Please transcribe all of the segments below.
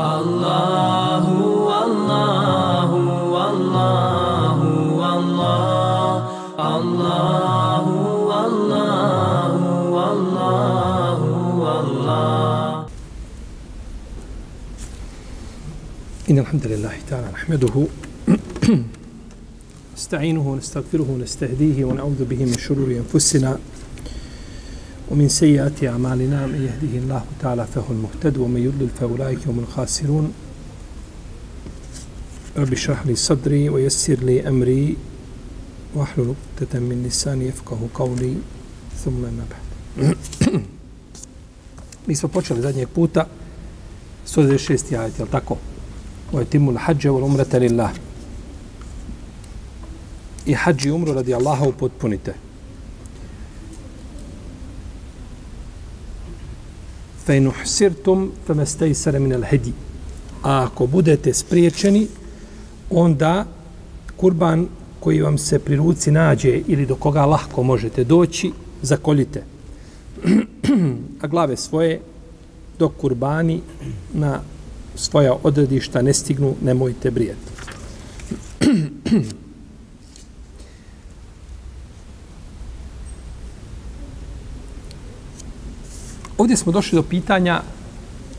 Allahu, Allahu, Allahu, Allah, Allahu, Allahu, Allahu, Allah. إن الحمد لله تعالى نحمده نستعينه ونستغفره ونستهديه ونعوذ به من شرور أنفسنا ومن سيئات أعمالنا من يهده الله تعالى فهو المهتد ومن يضلل فأولئك هم الخاسرون رب اشرح لي صدري ويسر لي أمري واحلل عقدة من لساني يفقه قولي ثم ما بعد Mi smo počeli zadnjeg puta 126. ajet, je li tako? Je timul hađa u umrata lillah. I hađi umru radi Allaha upotpunite. Fe in uhsirtum fe me min al hedi. A ako budete spriječeni, onda kurban koji vam se pri ruci nađe ili do koga lahko možete doći, zakoljite. A glave svoje, dok kurbani na svoja odredišta ne stignu, nemojte brijeti. Ovdje smo došli do pitanja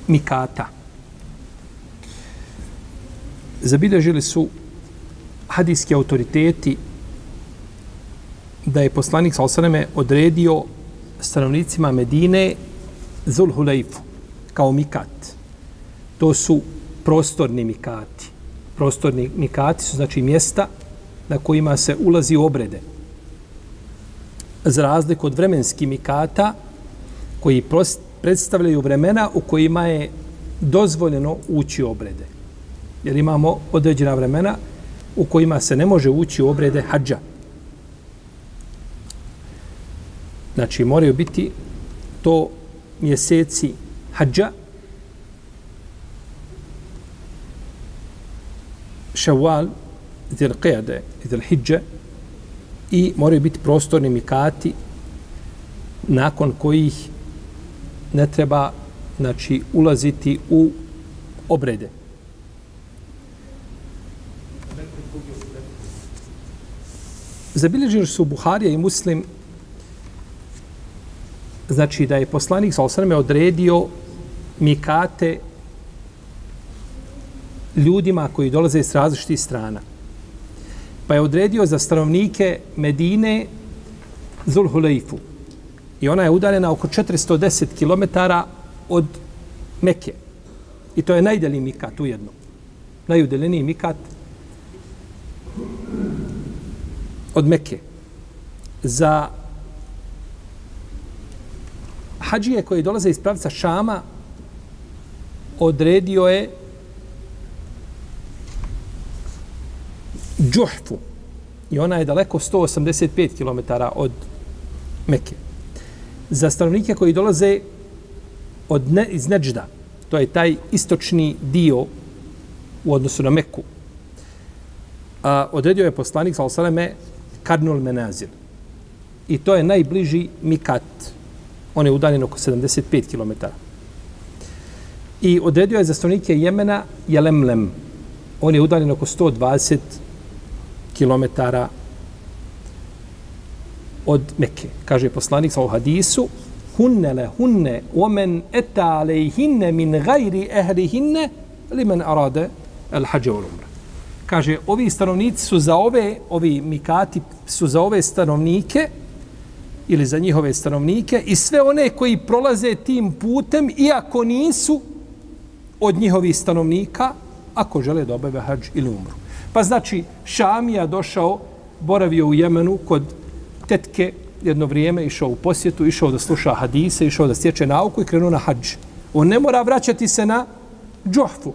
mikata. Zabilježili su hadijski autoriteti da je poslanik Salosaneme odredio stanovnicima Medine Zulhulejfu kao mikat. To su prostorni mikati. Prostorni mikati su znači mjesta na kojima se ulazi u obrede. Za razliku od vremenskih mikata, koji predstavljaju vremena u kojima je dozvoljeno ući u obrede. Jer imamo određena vremena u kojima se ne može ući u obrede hađa. Znači, moraju biti to mjeseci hađa, ševal, zil qijade, zil hijđe, i moraju biti prostorni mikati nakon kojih ne treba znači ulaziti u obrede. Zabilježili su Buharija i Muslim znači da je poslanik sa osrme odredio mikate ljudima koji dolaze iz različitih strana. Pa je odredio za stanovnike Medine Zulhulejfu, I ona je udaljena oko 410 km od Mekke. I to je najdelji mikat ujedno. Najudaljeniji mikat od Mekke. Za hađije koji dolaze iz pravca Šama odredio je Džuhfu. I ona je daleko 185 km od Mekke za stanovnike koji dolaze od ne, iz Neđda, to je taj istočni dio u odnosu na Meku, a, odredio je poslanik sa osaleme Karnul Menazir. I to je najbliži Mikat. On je udaljen oko 75 km. I odredio je za stanovnike Jemena Jelemlem. On je udaljen oko 120 km od Mekke. Kaže poslanik sa hadisu, hunne le hunne, omen eta alejhinne min gajri ehrihinne, li men arade el hađe umra. Kaže, ovi stanovnici su za ove, ovi mikati su za ove stanovnike, ili za njihove stanovnike, i sve one koji prolaze tim putem, iako nisu od njihovih stanovnika, ako žele da obave hađ ili umru. Pa znači, Šamija došao, boravio u Jemenu kod tetke jedno vrijeme išao u posjetu, išao da sluša hadise, išao da stječe nauku i krenuo na hađ. On ne mora vraćati se na džohfu.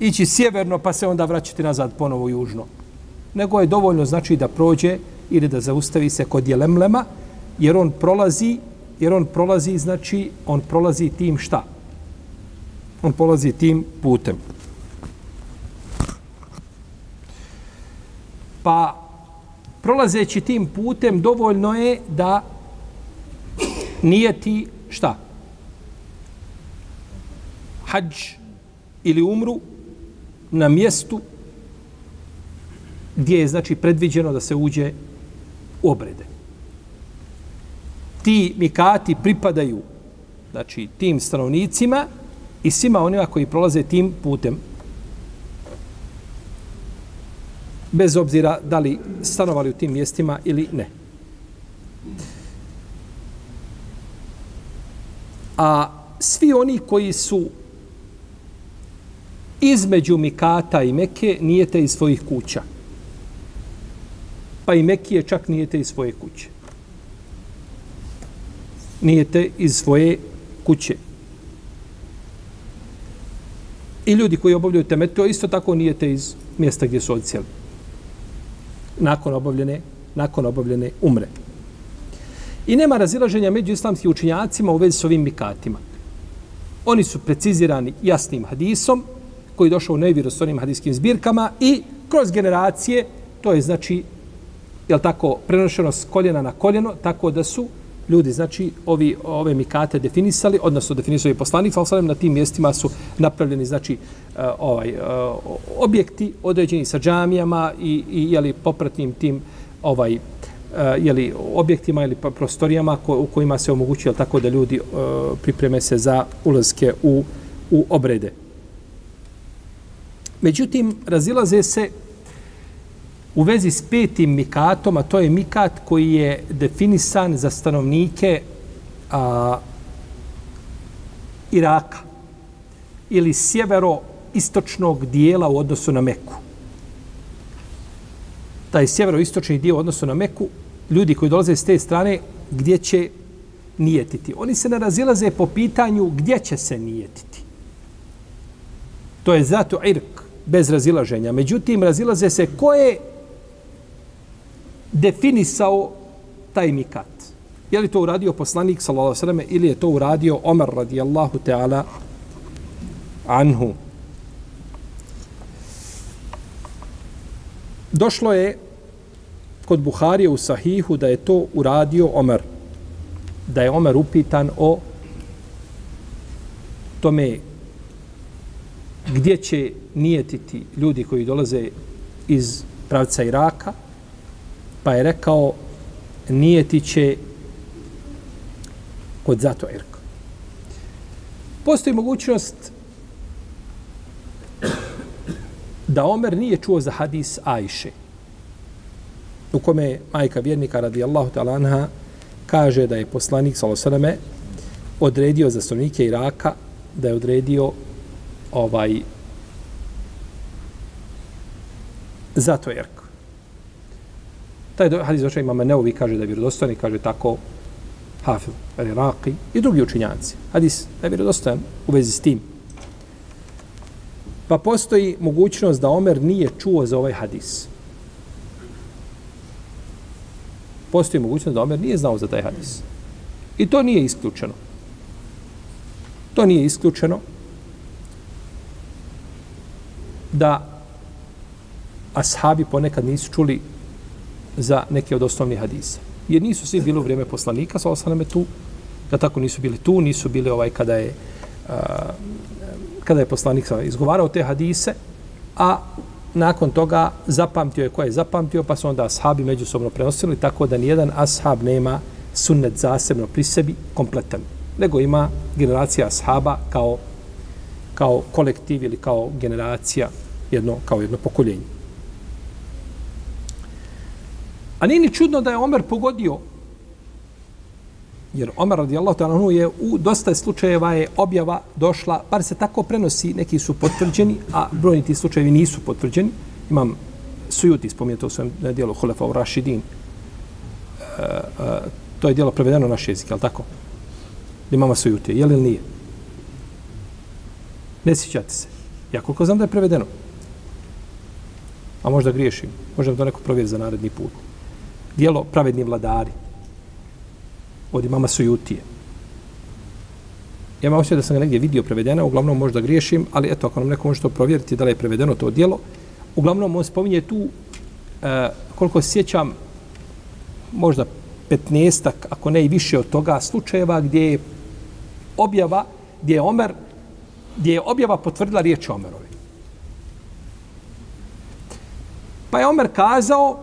Ići sjeverno pa se onda vraćati nazad ponovo južno. Nego je dovoljno znači da prođe ili da zaustavi se kod jelemlema, jer on prolazi, jer on prolazi, znači, on prolazi tim šta? On prolazi tim putem. Pa prolazeći tim putem dovoljno je da nije ti šta? Hadž ili umru na mjestu gdje je znači predviđeno da se uđe u obrede. Ti mikati pripadaju znači tim stanovnicima i svima onima koji prolaze tim putem bez obzira da li stanovali u tim mjestima ili ne. A svi oni koji su između Mikata i Meke nijete iz svojih kuća. Pa i Mekije čak nijete iz svoje kuće. Nijete iz svoje kuće. I ljudi koji obavljaju temetu, isto tako nijete iz mjesta gdje su odcijeli. Nakon obavljene, nakon obavljene umre. I nema razilaženja među islamskim učinjacima u vezi s ovim mikatima. Oni su precizirani jasnim hadisom, koji je došao u nevjerostojnim hadijskim zbirkama i kroz generacije, to je znači, je tako, prenošeno s koljena na koljeno, tako da su ljudi, znači, ovi, ove mikate definisali, odnosno definisali poslanik, ali na tim mjestima su napravljeni, znači, uh, Eh, ovaj, eh, objekti određeni sa džamijama i, i jeli, popratnim tim ovaj, eh, jeli, objektima ili prostorijama ko, u kojima se omogućuje tako da ljudi pripreme se za ulazke u, u obrede. Međutim, razilaze se u vezi s petim mikatom, a to je mikat koji je definisan za stanovnike a, Iraka ili istočnog dijela u odnosu na Meku. Taj sjeveroistočni dio u odnosu na Meku, ljudi koji dolaze s te strane, gdje će nijetiti? Oni se ne razilaze po pitanju gdje će se nijetiti. To je zato irk, bez razilaženja. Međutim, razilaze se ko je definisao taj mikat. Je li to uradio poslanik, sallallahu sallam, ili je to uradio Omer radijallahu ta'ala, anhu. Došlo je kod Buharije u Sahihu da je to uradio Omer. Da je Omer upitan o tome gdje će nijetiti ljudi koji dolaze iz pravca Iraka, pa je rekao nijeti će kod zato Irka. Postoji mogućnost da Omer nije čuo za hadis Ajše, u kome majka vjernika radijallahu ta'ala anha kaže da je poslanik sallallahu odredio za stanovnike Iraka da je odredio ovaj zato jerk. Taj hadis došao imama Neovi kaže da je vjerodostojan kaže tako Hafil, Iraki i drugi učinjanci. Hadis da je vjerodostojan u vezi s tim. Pa postoji mogućnost da Omer nije čuo za ovaj hadis. Postoji mogućnost da Omer nije znao za taj hadis. I to nije isključeno. To nije isključeno da ashabi ponekad nisu čuli za neke od osnovnih hadisa. Jer nisu svi bili u vrijeme poslanika, sa osaname tu, da tako nisu bili tu, nisu bili ovaj kada je a, kada je poslanik sa izgovarao te hadise, a nakon toga zapamtio je ko je zapamtio, pa su onda ashabi međusobno prenosili, tako da nijedan ashab nema sunnet zasebno pri sebi kompletan, nego ima generacija ashaba kao, kao kolektiv ili kao generacija, jedno, kao jedno pokoljenje. A nije ni čudno da je Omer pogodio. Jer Omer radijallahu ta'ala je u dosta slučajeva je objava došla, bar se tako prenosi, neki su potvrđeni, a brojni ti slučajevi nisu potvrđeni. Imam Sujuti spomenuto u svojem eh, dijelu Hulefa u Rašidin. E, e, to je dijelo prevedeno na naš jezik, je li tako? Imama Sujuti, je li ili nije? Ne sjećate se. Ja koliko znam da je prevedeno. A možda griješim. Možda to neko provjeri za naredni put dijelo pravedni vladari od imama Sujutije. Ja imam osjećaj da sam ga negdje vidio prevedena, uglavnom možda griješim, ali eto, ako nam neko može to provjeriti da li je prevedeno to dijelo, uglavnom on spominje tu, e, koliko sjećam, možda 15 ako ne i više od toga slučajeva gdje je objava, gdje je Omer gdje je objava potvrdila riječ Omerove. Pa je Omer kazao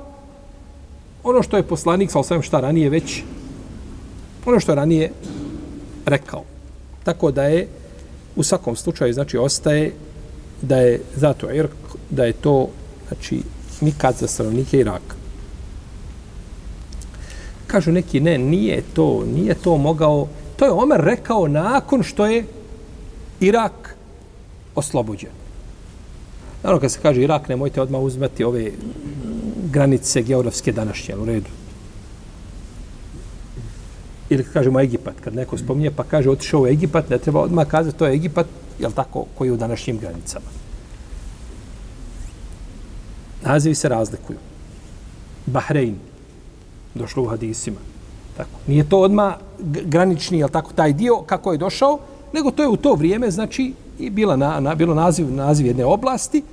ono što je poslanik, sa osvijem šta ranije već, ono što je ranije rekao. Tako da je u svakom slučaju, znači, ostaje da je zato Irk, da je to, znači, nikad za stanovnike Iraka. Kažu neki, ne, nije to, nije to mogao, to je Omer rekao nakon što je Irak oslobođen. Naravno, kad se kaže Irak, nemojte odmah uzmati ove granice geografske današnje, u redu. Ili kažemo Egipat, kad neko spominje, pa kaže otišao u Egipat, ne treba odmah kazati to je Egipat, jel tako, koji je u današnjim granicama. Nazivi se razlikuju. Bahrein, došlo u hadisima. Tako. Nije to odma granični, jel tako, taj dio kako je došao, nego to je u to vrijeme, znači, i bila na, na, bilo naziv, naziv jedne oblasti.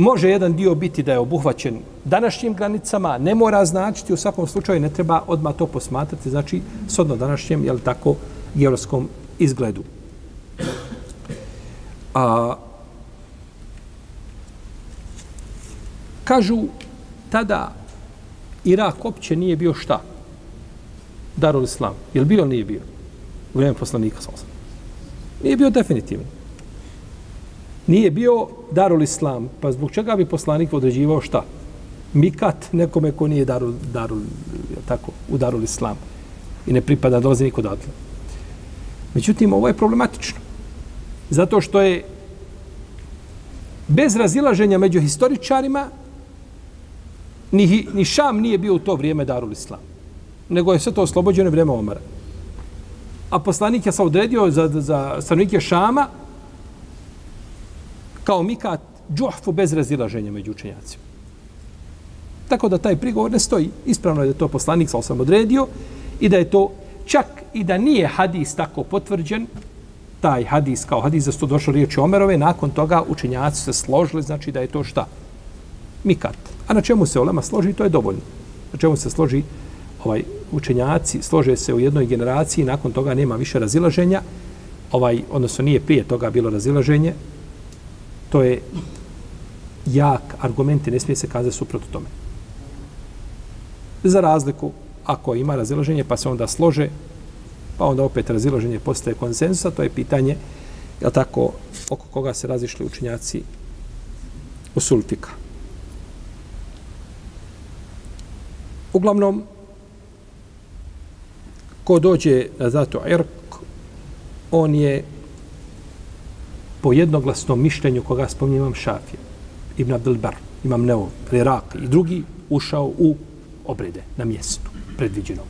Može jedan dio biti da je obuhvaćen današnjim granicama, ne mora značiti, u svakom slučaju ne treba odmah to posmatrati, znači, sodno današnjem, jel tako, geografskom izgledu. A, kažu tada Irak opće nije bio šta? Darul Islam. Je li bio ili nije bio? U vrijeme poslanika sa Nije bio definitivno. Nije bio Darul Islam. Pa zbog čega bi poslanik određivao šta? Mikat nekome ko nije Darul, darul tako, u Darul Islam. I ne pripada, dolazi niko odatle. Međutim, ovo je problematično. Zato što je bez razilaženja među historičarima ni, ni Šam nije bio u to vrijeme Darul Islam. Nego je sve to oslobođeno vrijeme Omara. A poslanik je sa odredio za, za stanovnike Šama kao Mikat džuhfu bez razilaženja među učenjacima. Tako da taj prigovor ne stoji. Ispravno je da to poslanik sa osam odredio i da je to čak i da nije hadis tako potvrđen, taj hadis kao hadis za sto došlo riječi Omerove, nakon toga učenjaci se složili, znači da je to šta? Mikat. A na čemu se olema složi, to je dovoljno. Na čemu se složi ovaj učenjaci, slože se u jednoj generaciji, nakon toga nema više razilaženja, ovaj, odnosno nije prije toga bilo razilaženje, to je jak argument i ne smije se kazati suprotno tome. Za razliku, ako ima razilaženje, pa se onda slože, pa onda opet razilaženje postaje konsensusa, to je pitanje, je tako, oko koga se razišli učenjaci usultika. Uglavnom, ko dođe na zato Irk, on je po jednoglasnom mišljenju koga spominje imam Šafija, Ibn Abdelbar, imam Neo, Irak i drugi, ušao u obrede na mjestu predviđeno.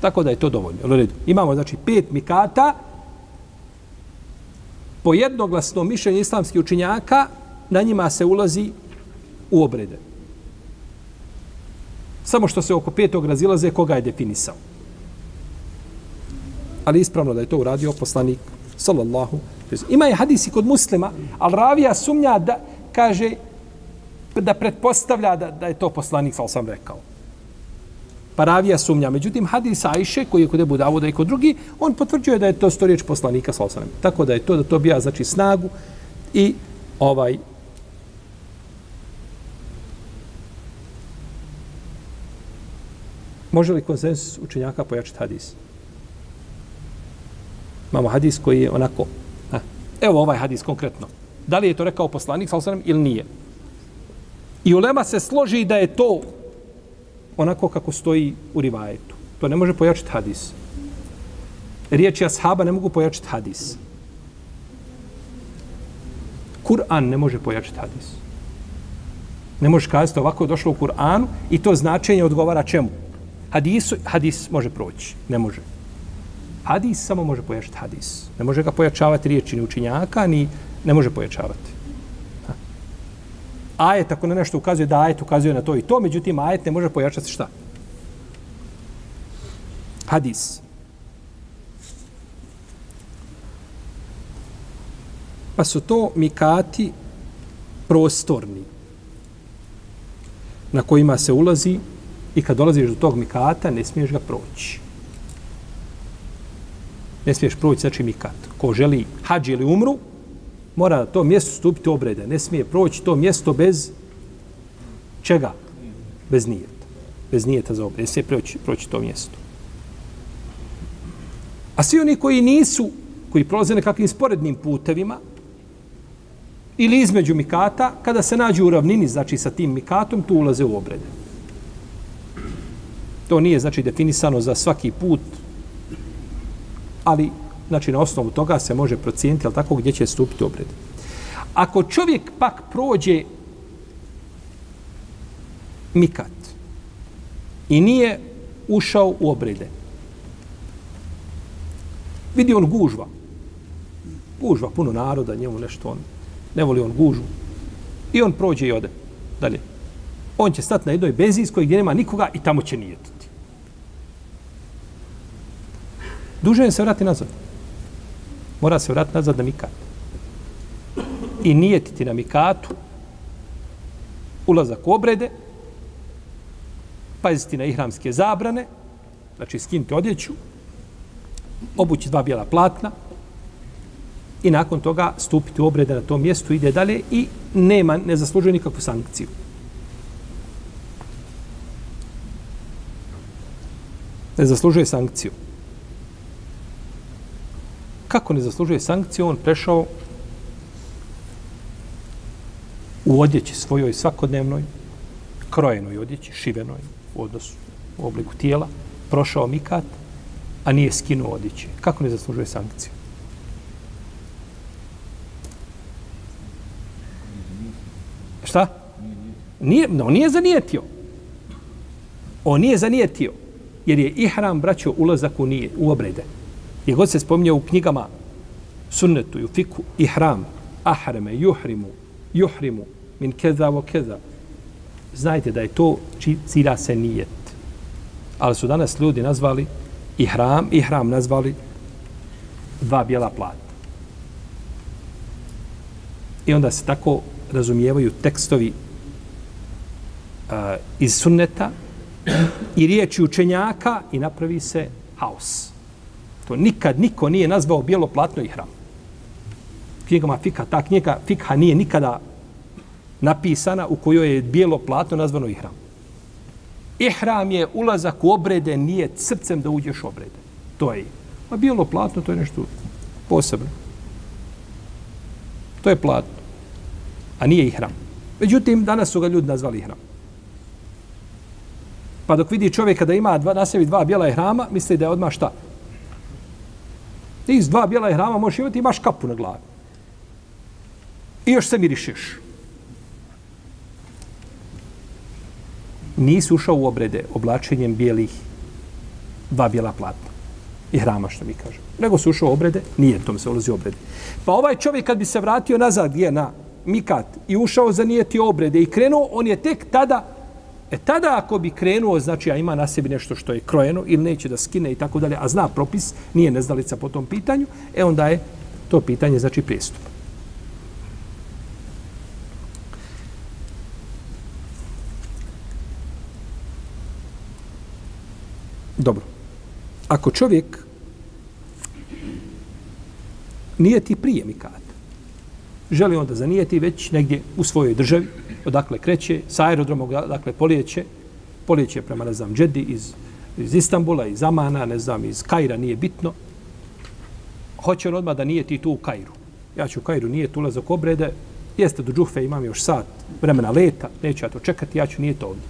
Tako da je to dovoljno. Imamo, znači, pet mikata, po jednoglasnom mišljenju islamskih učinjaka, na njima se ulazi u obrede. Samo što se oko petog razilaze koga je definisao. Ali ispravno da je to uradio poslanik sallallahu Ima je hadisi kod muslima, ali ravija sumnja da kaže da pretpostavlja da, da je to poslanik, sal sam rekao. Pa ravija sumnja. Međutim, hadis Ajše, koji je kod Ebu Davuda i kod drugi, on potvrđuje da je to sto riječ poslanika, sal sam Tako da je to, da to bija, znači, snagu i ovaj Može li konsensus učenjaka pojačati hadis? Imamo hadis koji je onako... Evo ovaj hadis konkretno. Da li je to rekao poslanik, sal ili nije? I ulema se složi da je to onako kako stoji u rivajetu. To ne može pojačati hadis. Riječi ashaba ne mogu pojačati hadis. Kur'an ne može pojačati hadis. Ne možeš kazati ovako je došlo u Kur'anu i to značenje odgovara čemu? hadisu, hadis može proći. Ne može. Hadis samo može pojačati hadis. Ne može ga pojačavati riječi ni učinjaka, ni ne može pojačavati. Ajet, ako na nešto ukazuje, da ajet ukazuje na to i to, međutim, ajet ne može pojačati šta? Hadis. Pa su to mikati prostorni na kojima se ulazi I kad dolaziš do tog mikata, ne smiješ ga proći. Ne smiješ proći znači mikat. Ko želi hađi ili umru, mora na to mjesto stupiti obrede. Ne smije proći to mjesto bez čega? Bez nijeta. Bez nijeta za obrede. Ne smije proći, proći to mjesto. A svi oni koji nisu, koji prolaze nekakvim sporednim putevima, ili između mikata, kada se nađu u ravnini, znači sa tim mikatom, tu ulaze u obrede. To nije, znači, definisano za svaki put, ali, znači, na osnovu toga se može procijeniti, ali tako, gdje će stupiti obred. Ako čovjek pak prođe mikat i nije ušao u obrede, vidi on gužva, gužva, puno naroda, njemu nešto on ne voli on gužu. I on prođe i ode. Dalje. On će stati na jednoj benzinskoj gdje nema nikoga i tamo će Duže se vrati nazad. Mora se vrati nazad na mikat. I nijetiti na mikatu ulazak u obrede, paziti na ihramske zabrane, znači skinti odjeću, obući dva bijela platna, i nakon toga stupiti u obrede na tom mjestu, ide dalje i nema, ne zaslužuje nikakvu sankciju. Ne zaslužuje sankciju. Kako ne zaslužuje sankciju? On prešao u odjeći svojoj svakodnevnoj, krojenoj odjeći, šivenoj u odnosu u obliku tijela, prošao mikat, a nije skinuo odjeće. Kako ne zaslužuje sankciju? Šta? Nije, no, nije zanijetio. On nije zanijetio. Jer je ihram braćo ulazak u, nije, u obrede. I god se spominje u knjigama sunnetu i u fiku ihram, ahreme, juhrimu, juhrimu, min keza vo keza. Znajte da je to cilja se nijet. Ali su danas ljudi nazvali ihram, ihram nazvali dva bijela plata. I onda se tako razumijevaju tekstovi uh, iz sunneta i riječi učenjaka i napravi se haos. To nikad niko nije nazvao bijelo platno i hram. Knjigama Fika, ta knjiga Fikha nije nikada napisana u kojoj je bijelo platno nazvano ihram. Ihram je ulazak u obrede, nije srcem da uđeš u obrede. To je. A bijelo platno, to je nešto posebno. To je platno a nije ihram. Međutim, danas su ga ljudi nazvali ihram. Pa dok vidi čovjeka da ima dva, na sebi dva bijela ihrama, misli da je odmah šta? Ti iz dva bijela ihrama možeš imati, imaš kapu na glavi. I još se mirišeš. Nisi ušao u obrede oblačenjem bijelih dva bijela platna. I hrama, što mi kažem. Nego se ušao u obrede, nije tom se ulazi u obrede. Pa ovaj čovjek kad bi se vratio nazad, gdje na mikat i ušao za nijeti obrede i krenuo, on je tek tada, e tada ako bi krenuo, znači a ima na sebi nešto što je krojeno ili neće da skine i tako dalje, a zna propis, nije nezdalica po tom pitanju, e onda je to pitanje, znači pristup. Dobro. Ako čovjek nije ti prije mikata, želi onda zanijeti već negdje u svojoj državi, odakle kreće, sa aerodromog, dakle polijeće, polijeće prema, ne znam, Džedi iz, iz Istambula, iz Amana, ne znam, iz Kaira, nije bitno. Hoće on odmah da nije ti tu u Kairu. Ja ću u Kairu, nije tu ulazak obrede, jeste do Džufe, imam još sat vremena leta, neću ja to čekati, ja ću nije to ovdje.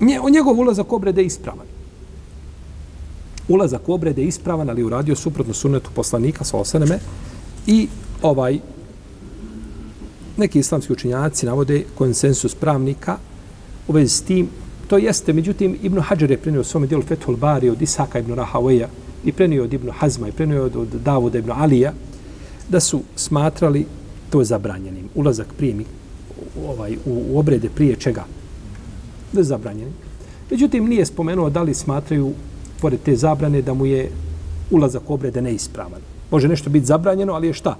Nje, njegov ulazak obrede je ispravan. Ulazak obrede je ispravan, ali uradio suprotno sunetu poslanika, sa osaneme, I ovaj neki islamski učinjaci navode konsensus pravnika u vezi s tim. To jeste, međutim, Ibn Hajar je prenio svome dijelu Fethul Bari od Isaka ibn Rahawaja i prenio od Ibn Hazma i prenio od, od Davuda ibn Alija da su smatrali to zabranjenim. Ulazak prijemi ovaj, u, u obrede prije čega? Da je zabranjenim. Međutim, nije spomenuo da li smatraju, pored te zabrane, da mu je ulazak u obrede neispravan. Može nešto biti zabranjeno, ali je šta?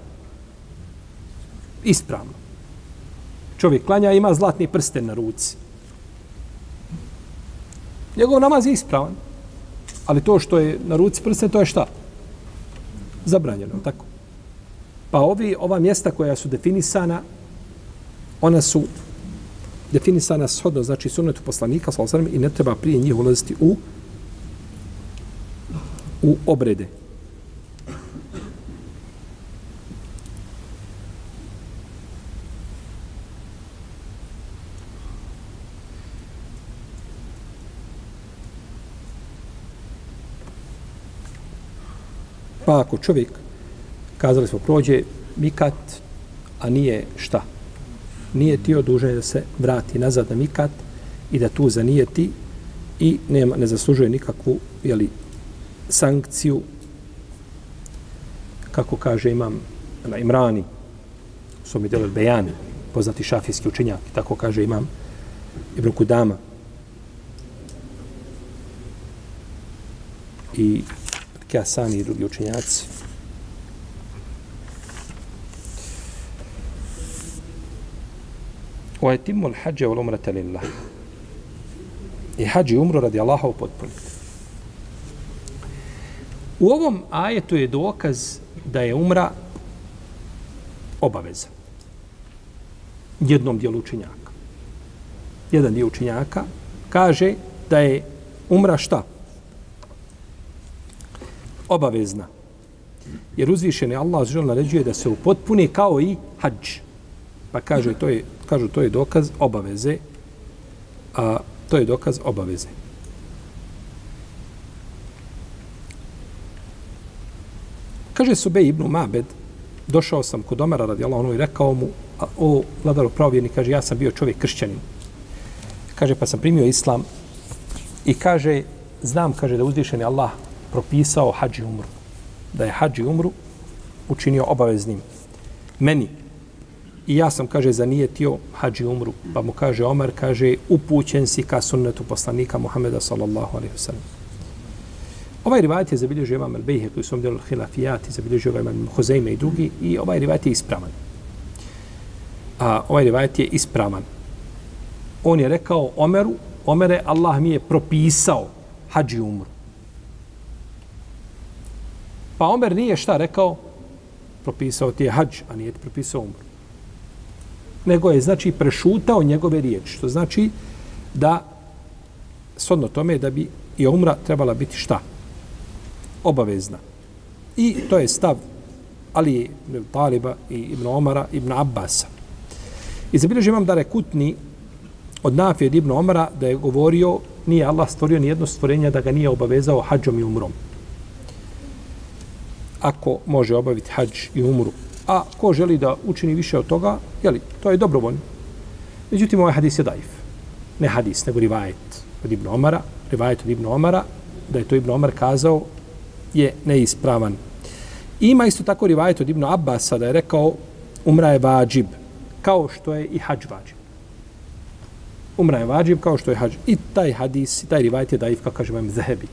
Ispravno. Čovjek klanja ima zlatni prsten na ruci. Njegov namaz je ispravan. Ali to što je na ruci prsten, to je šta? Zabranjeno, tako? Pa ovi, ova mjesta koja su definisana, ona su definisana shodno, znači sunnetu poslanika, sallam, i ne treba prije njih ulaziti u u obrede. Pa ako čovjek, kazali smo, prođe mikat, a nije šta? Nije ti odužen da se vrati nazad na mikat i da tu zanijeti i nema, ne zaslužuje nikakvu jeli, sankciju kako kaže imam na Imrani u svom delu Bejani poznati šafijski učenjak tako kaže imam Ibn Kudama i Kjasani i drugi učenjaci wa etimu l-hađe u l-umrata lillah i hađi umru radi Allaha u potpuniti U ovom ajetu je dokaz da je umra obaveza. Jednom dijelu učenjaka. Jedan dio učenjaka kaže da je umra šta? Obavezna. Jer uzvišeni Allah žel naređuje da se upotpuni kao i hađ. Pa kaže, to je, kažu, to je dokaz obaveze. A, to je dokaz obaveze. Kaže Subej ibn Mabed, došao sam kod Omara radijallahu anhu i rekao mu, a, o vladaru pravovjerni, kaže, ja sam bio čovjek kršćanin. Kaže, pa sam primio islam i kaže, znam, kaže, da uzvišeni Allah propisao hađi umru. Da je hađi umru učinio obaveznim. Meni. I ja sam, kaže, zanijetio hađi umru. Pa mu kaže Omar, kaže, upućen si ka sunnetu poslanika Muhameda sallallahu alaihi wa. Ovaj rivajet je zabilježio imam Al-Bejhe koji su vam Al-Hilafijat i zabilježio ga imam Hozejme i drugi i ovaj rivajet je ispravan. A ovaj rivajet je ispravan. On je rekao Omeru, Omere, Allah mi je propisao hađi umru. Pa Omer nije šta rekao? Propisao ti je hađ, a nije ti propisao umru. Nego je, znači, prešutao njegove riječi. Što znači da, sodno tome, da bi i umra trebala biti šta? obavezna. I to je stav Ali ibn Taliba i Ibn Omara Ibn Abbasa. I zabilježi imam da rekutni od Nafije Ibn Omara da je govorio nije Allah stvorio ni jedno stvorenje da ga nije obavezao hađom i umrom. Ako može obaviti hađ i umru. A ko želi da učini više od toga, jeli, to je dobrovoljno. Međutim, ovaj hadis je daif. Ne hadis, nego rivajet od Ibn Omara. Rivajet od Ibn Omara, da je to Ibn Omar kazao je neispravan. Ima isto tako rivajet od Ibn Abbasa da je rekao umra je vađib, kao što je i hađ vađib. Umra je vađib kao što je hađ. I taj hadis, taj rivajet je daif, kako kaže vam Zahebi,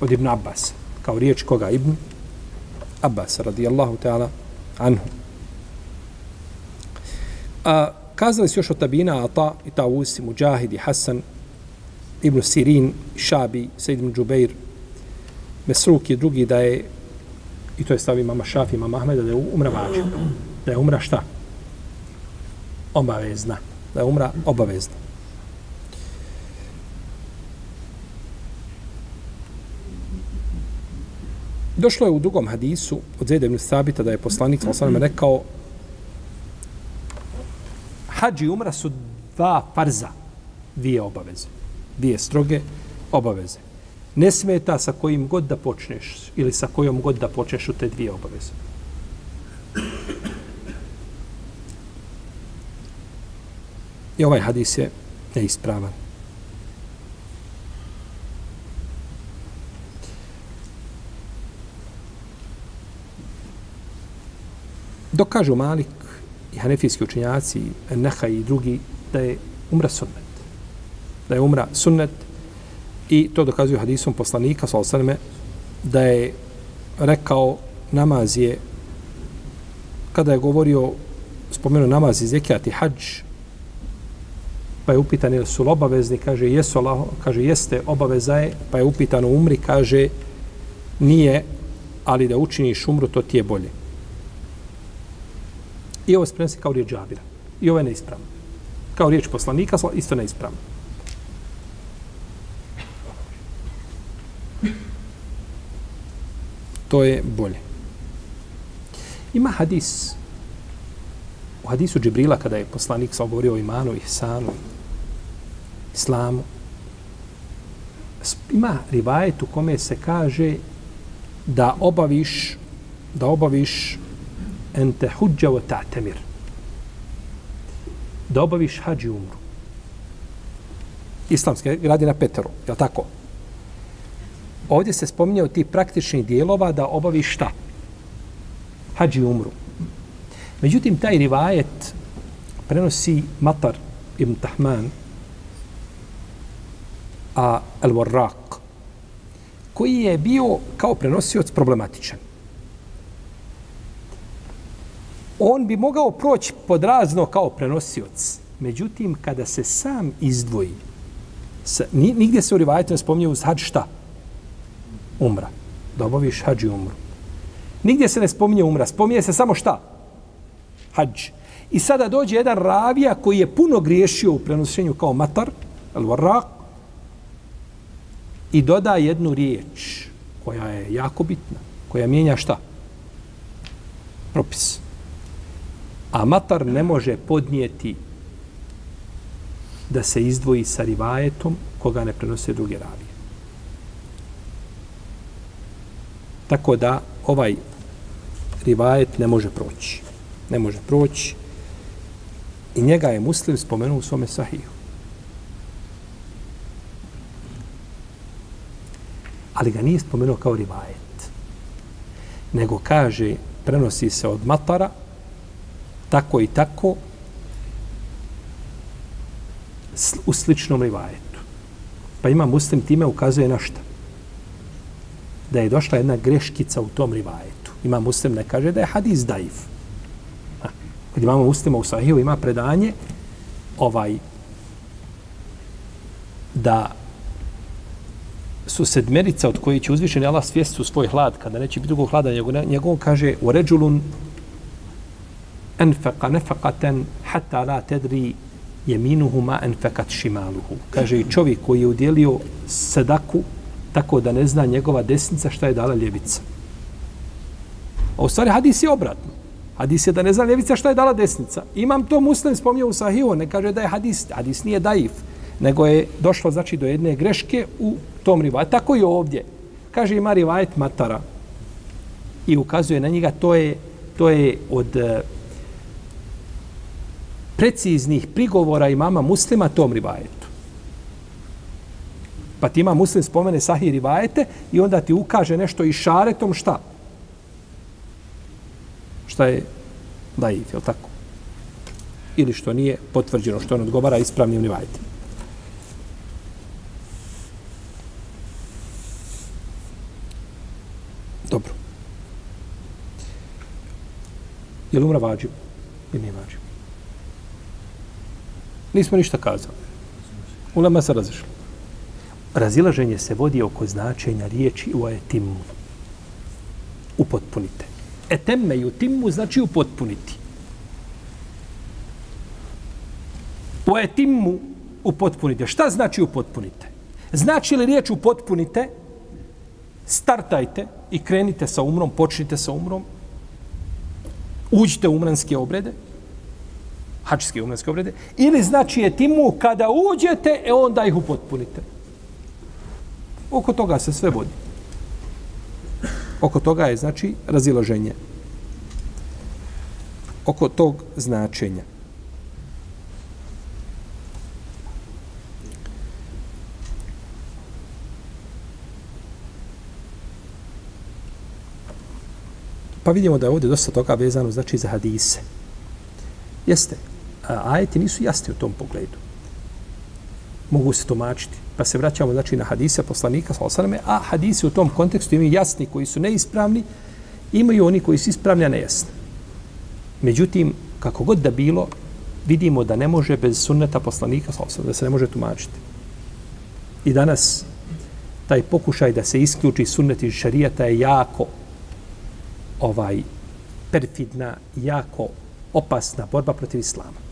od Ibn Abbas, kao riječ koga Ibn Abbas, radijallahu ta'ala, anhu. A, kazali su još od tabina Ata i Tawusi, Mujahid i Hasan, Ibn Sirin, Šabi, Sejid ibn Džubeir, Mesruk i drugi da je, i to je stavi mama Šafi, mama Ahmeda, da je umra vađa. Da je umra šta? Obavezna. Da je umra obavezna. Došlo je u drugom hadisu od Zede ibn Sabita da je poslanik sa osanem rekao Hadži i umra su dva farza, dvije obaveze. Dvije stroge obaveze ne smeta sa kojim god da počneš ili sa kojom god da počneš u te dvije obaveze. I ovaj hadis je neispravan. Dok kažu Malik i hanefijski učenjaci, Neha i drugi, da je umra sunnet. Da je umra sunnet, I to dokazuje hadisom poslanika, sa osaneme, da je rekao namaz je, kada je govorio, spomenuo namaz i zekijat i hađ, Pa je upitan jel su obavezni, kaže jesu Allah, kaže jeste, obaveza je, pa je upitan umri, kaže nije, ali da učiniš umru, to ti je bolje. I ovo se prenosi kao riječ džabira. I ovo je neispravno. Kao riječ poslanika, isto neispravno. To je bolje. Ima hadis. U hadisu Džibrila, kada je poslanik sa govorio o imanu, ihsanu, islamu, ima rivajet u kome se kaže da obaviš da obaviš ente huđa o ta'temir. Da obaviš hađi umru. Islamske gradi na Peteru, je li tako? Ovdje se spominje od tih praktičnih dijelova da obaviš šta? Hađi umru. Međutim, taj rivajet prenosi Matar ibn Tahman, a El Warraq, koji je bio kao prenosioc problematičan. On bi mogao proći pod razno kao prenosioc. Međutim, kada se sam izdvoji, sa, nigdje se u rivajetu ne spominje uz hađ šta? Umra. Da obaviš hađ i umru. Nigdje se ne spominje umra. Spominje se samo šta? Hađ. I sada dođe jedan ravija koji je puno griješio u prenošenju kao matar, al warraq, i doda jednu riječ koja je jako bitna, koja mijenja šta? Propis. A matar ne može podnijeti da se izdvoji sa rivajetom koga ne prenose druge ravije. Tako da ovaj rivajet ne može proći. Ne može proći. I njega je muslim spomenuo u svome sahiju. ali ga nije spomenuo kao rivajet. Nego kaže, prenosi se od matara, tako i tako, u sličnom rivajetu. Pa ima muslim time ukazuje na šta? Da je došla jedna greškica u tom rivajetu. Ima muslim ne kaže da je hadis daif. Kad imamo muslima u sahiju, ima predanje ovaj da su sedmerica od koji će uzvišeni Allah svijesti u svoj hlad, kada neće biti drugog hlada, njegov, njegov kaže u ređulun enfeqa nefaqaten hatta la tedri jeminuhu ma enfekat šimaluhu. Kaže i čovjek koji je udjelio sedaku tako da ne zna njegova desnica šta je dala ljevica. A u stvari hadis je obratno. Hadis je da ne zna ljevica šta je dala desnica. Imam to muslim spomnio u sahiju, ne kaže da je hadis, hadis nije daif, nego je došlo znači do jedne greške u tom rivajetu. Tako i ovdje. Kaže ima rivajet Matara i ukazuje na njega, to je, to je od uh, preciznih prigovora imama muslima tom rivajetu. Pa ti ima muslim spomene sahih rivajete i onda ti ukaže nešto i šaretom šta? Šta je daif, je tako? Ili što nije potvrđeno, što on odgovara ispravnim rivajetima. Dobro. Je li umra vađiv? Ili nije vađiv? Nismo ništa kazali. Ulema se razišla. Razilaženje se vodi oko značenja riječi u etimu. Upotpunite. Etemme i utimu znači upotpuniti. U etimu upotpunite. Šta znači upotpunite? Znači li riječ upotpunite? Startajte i krenite sa umrom, počnite sa umrom, uđite u umranske obrede, hačske umranske obrede, ili znači je timu kada uđete, e onda ih upotpunite. Oko toga se sve vodi. Oko toga je, znači, razilaženje. Oko tog značenja. Pa vidimo da je ovdje dosta toga vezano znači za hadise. Jeste, ajeti nisu jasni u tom pogledu. Mogu se tumačiti. Pa se vraćamo znači na hadise poslanika sallallahu a hadisi u tom kontekstu imaju jasni koji su neispravni, imaju oni koji su ispravni a nejasni. Međutim, kako god da bilo, vidimo da ne može bez sunneta poslanika, da se ne može tumačiti. I danas taj pokušaj da se isključi sunnet iz šarijata je jako ovaj perfidna, jako opasna borba protiv islama.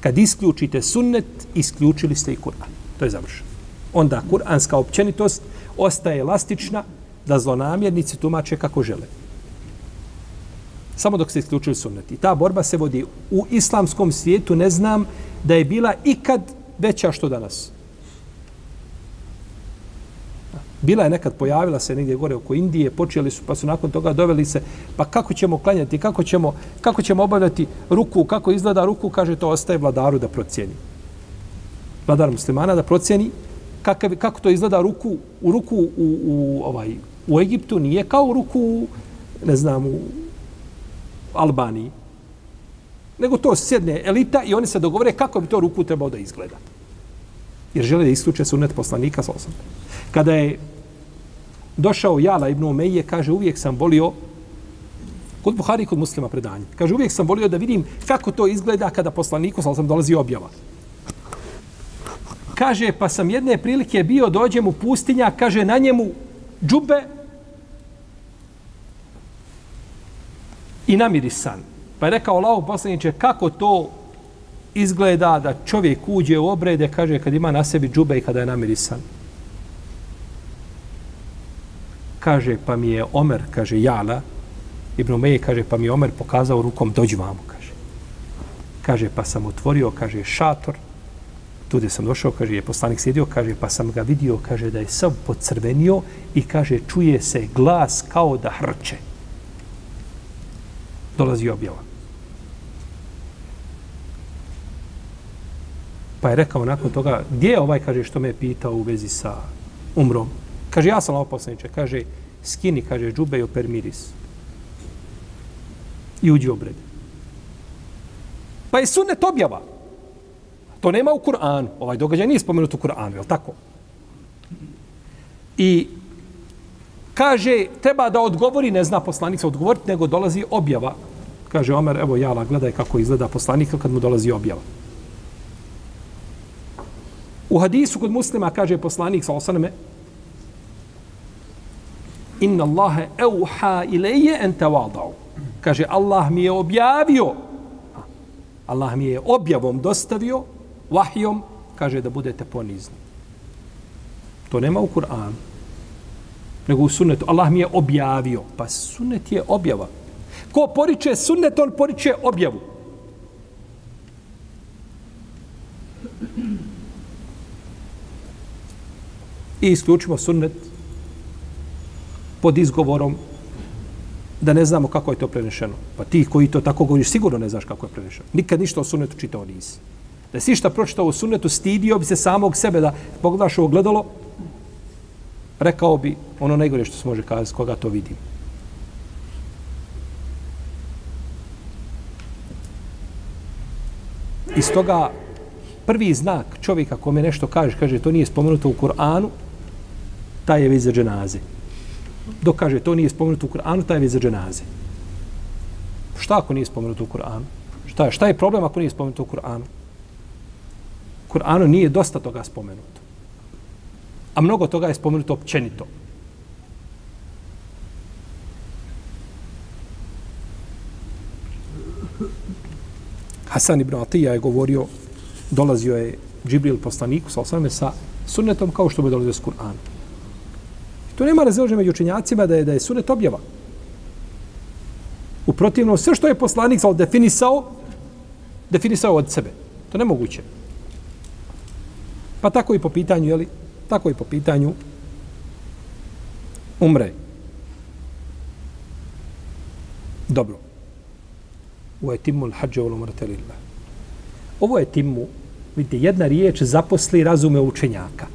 Kad isključite sunnet, isključili ste i Kur'an. To je završeno. Onda kur'anska općenitost ostaje elastična da zlonamjernici tumače kako žele. Samo dok se isključili sunnet. I ta borba se vodi u islamskom svijetu, ne znam da je bila ikad veća što danas. Bila je nekad, pojavila se negdje gore oko Indije, počeli su, pa su nakon toga doveli se, pa kako ćemo klanjati, kako ćemo, kako ćemo obavljati ruku, kako izgleda ruku, kaže, to ostaje vladaru da procijeni. Vladar muslimana da procijeni kakav, kako to izgleda ruku, u ruku u, u, ovaj, u Egiptu, nije kao u ruku, ne znam, u Albaniji. Nego to sjedne elita i oni se dogovore kako bi to ruku trebao da izgleda. Jer žele da isključe sunnet poslanika sa osam. Kada je došao Jala ibn Umeije, kaže, uvijek sam volio, kod Buhari i kod muslima predanje, kaže, uvijek sam volio da vidim kako to izgleda kada poslaniku sa osam dolazi objava. Kaže, pa sam jedne prilike bio, dođem u pustinja, kaže, na njemu džube i namirisan. Pa je rekao lao poslaniče, kako to izgleda da čovjek uđe u obrede, kaže, kad ima na sebi džube i kada je namirisan. Kaže, pa mi je Omer, kaže, Jala, Ibn Umeje, kaže, pa mi je Omer pokazao rukom, dođi vamo, kaže. Kaže, pa sam otvorio, kaže, šator, tu gdje sam došao, kaže, je poslanik sjedio, kaže, pa sam ga vidio, kaže, da je sav pocrvenio i kaže, čuje se glas kao da hrče. Dolazi objava. Pa je rekao nakon toga, gdje je ovaj, kaže, što me je pitao u vezi sa umrom? Kaže, ja sam ovo poslaniče. Kaže, skini, kaže, džube i oper miris. I uđi obred. Pa je sunnet objava. To nema u Kur'anu. Ovaj događaj nije spomenut u Kur'anu, je li tako? I kaže, treba da odgovori, ne zna poslanik se odgovoriti, nego dolazi objava. Kaže Omer, evo jala, gledaj kako izgleda poslanik kad mu dolazi objava. U hadisu kod muslima kaže poslanik sa osaname, Inna Allahe euha ilaje en tawadau. Kaže, Allah mi je objavio, Allah mi je objavom dostavio, vahijom, kaže da budete ponizni. To nema u Kur'anu. Nego u sunnetu. Allah mi je objavio. Pa sunnet je objava. Ko poriče sunnet, on poriče objavu. I isključimo sunnet pod izgovorom da ne znamo kako je to prenešeno. Pa ti koji to tako govoriš, sigurno ne znaš kako je prenešeno. Nikad ništa o sunnetu čitao nisi. Da si šta pročitao o sunnetu, stidio bi se samog sebe da pogledaš u ogledalo, rekao bi ono najgore što se može kazati, koga to vidim. Iz toga prvi znak čovjeka kome nešto kaže, kaže to nije spomenuto u Kur'anu, taj je već za dženaze. Dok kaže to nije spomenuto u Kur'anu, taj je već za dženaze. Šta ako nije spomenuto u Kur'anu? Šta, šta je problem ako nije spomenuto u Kur'anu? Kur'anu nije dosta toga spomenuto. A mnogo toga je spomenuto općenito. Hasan ibn Atija je govorio, dolazio je Džibril poslaniku sa osvrame sa sunnetom kao što bi dolazio s Kur'anom. To nema razilaženja među učenjacima da je, da je sunet objava. U protivno, sve što je poslanik definisao, definisao od sebe. To nemoguće. Pa tako i po pitanju, jeli? Tako i po pitanju umre. Dobro. U etimu l-hađe u l'umrte lillah. Ovo je timu, vidite, jedna riječ zaposli razume učenjaka.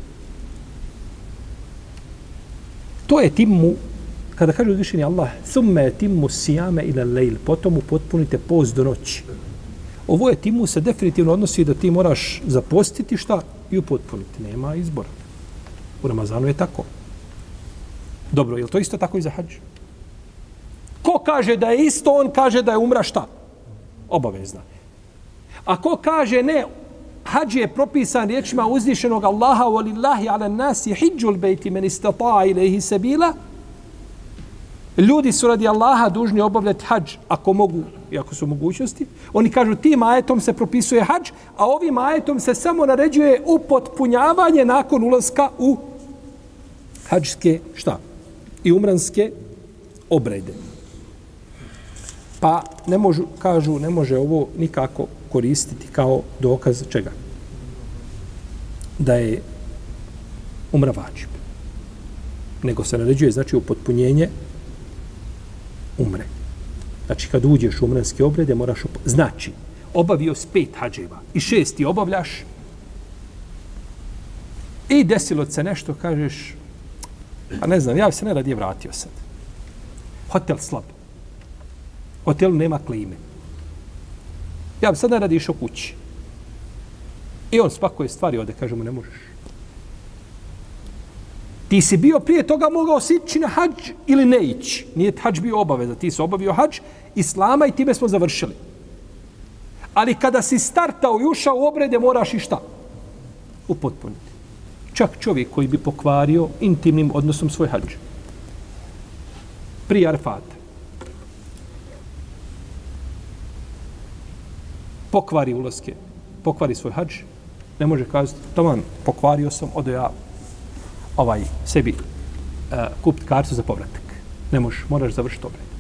To je timmu, kada kaže uzvišeni Allah, thumme timmu sijame ila lejl, potom upotpunite post do noći. Ovo je timu se definitivno odnosi da ti moraš zapostiti šta i upotpuniti. Nema izbora. U Ramazanu je tako. Dobro, je to isto tako i za hađ? Ko kaže da je isto, on kaže da je umra šta? Obavezna. A ko kaže ne, hađ je propisan riječima uzvišenog Allaha walillahi ala nasi hijjul bejti men istata ilaihi sebila, ljudi su radi Allaha dužni obavljati hađ ako mogu i ako su mogućnosti. Oni kažu tim ajetom se propisuje hađ, a ovim ajetom se samo naređuje upotpunjavanje nakon ulaska u hađske šta? I umranske obrede. Pa ne možu, kažu, ne može ovo nikako koristiti kao dokaz čega? Da je umra vađib. Nego se naređuje, znači, upotpunjenje umre. Znači, kad uđeš u umranske obrede, moraš Op... Znači, obavio s pet hađeva i šesti obavljaš i desilo se nešto, kažeš, a ne znam, ja se ne radi vratio sad. Hotel slab. Hotel nema klime. Ja bi sada radi išao kući. I on spakuje stvari, ode, kaže mu, ne možeš. Ti si bio prije toga mogao sići na hađ ili ne ići. Nije hađ bio obaveza. Ti si obavio hađ islama i time smo završili. Ali kada si startao i ušao u obrede, moraš i šta? Upotpuniti. Čak čovjek koji bi pokvario intimnim odnosom svoj hađ. Prije Arfata. Pokvari ulaske. Pokvari svoj hađ. Ne može kazati, taman, pokvario sam, odo ja ovaj sebi e, uh, kupiti kartu za povratak. Ne možeš, moraš završiti obred.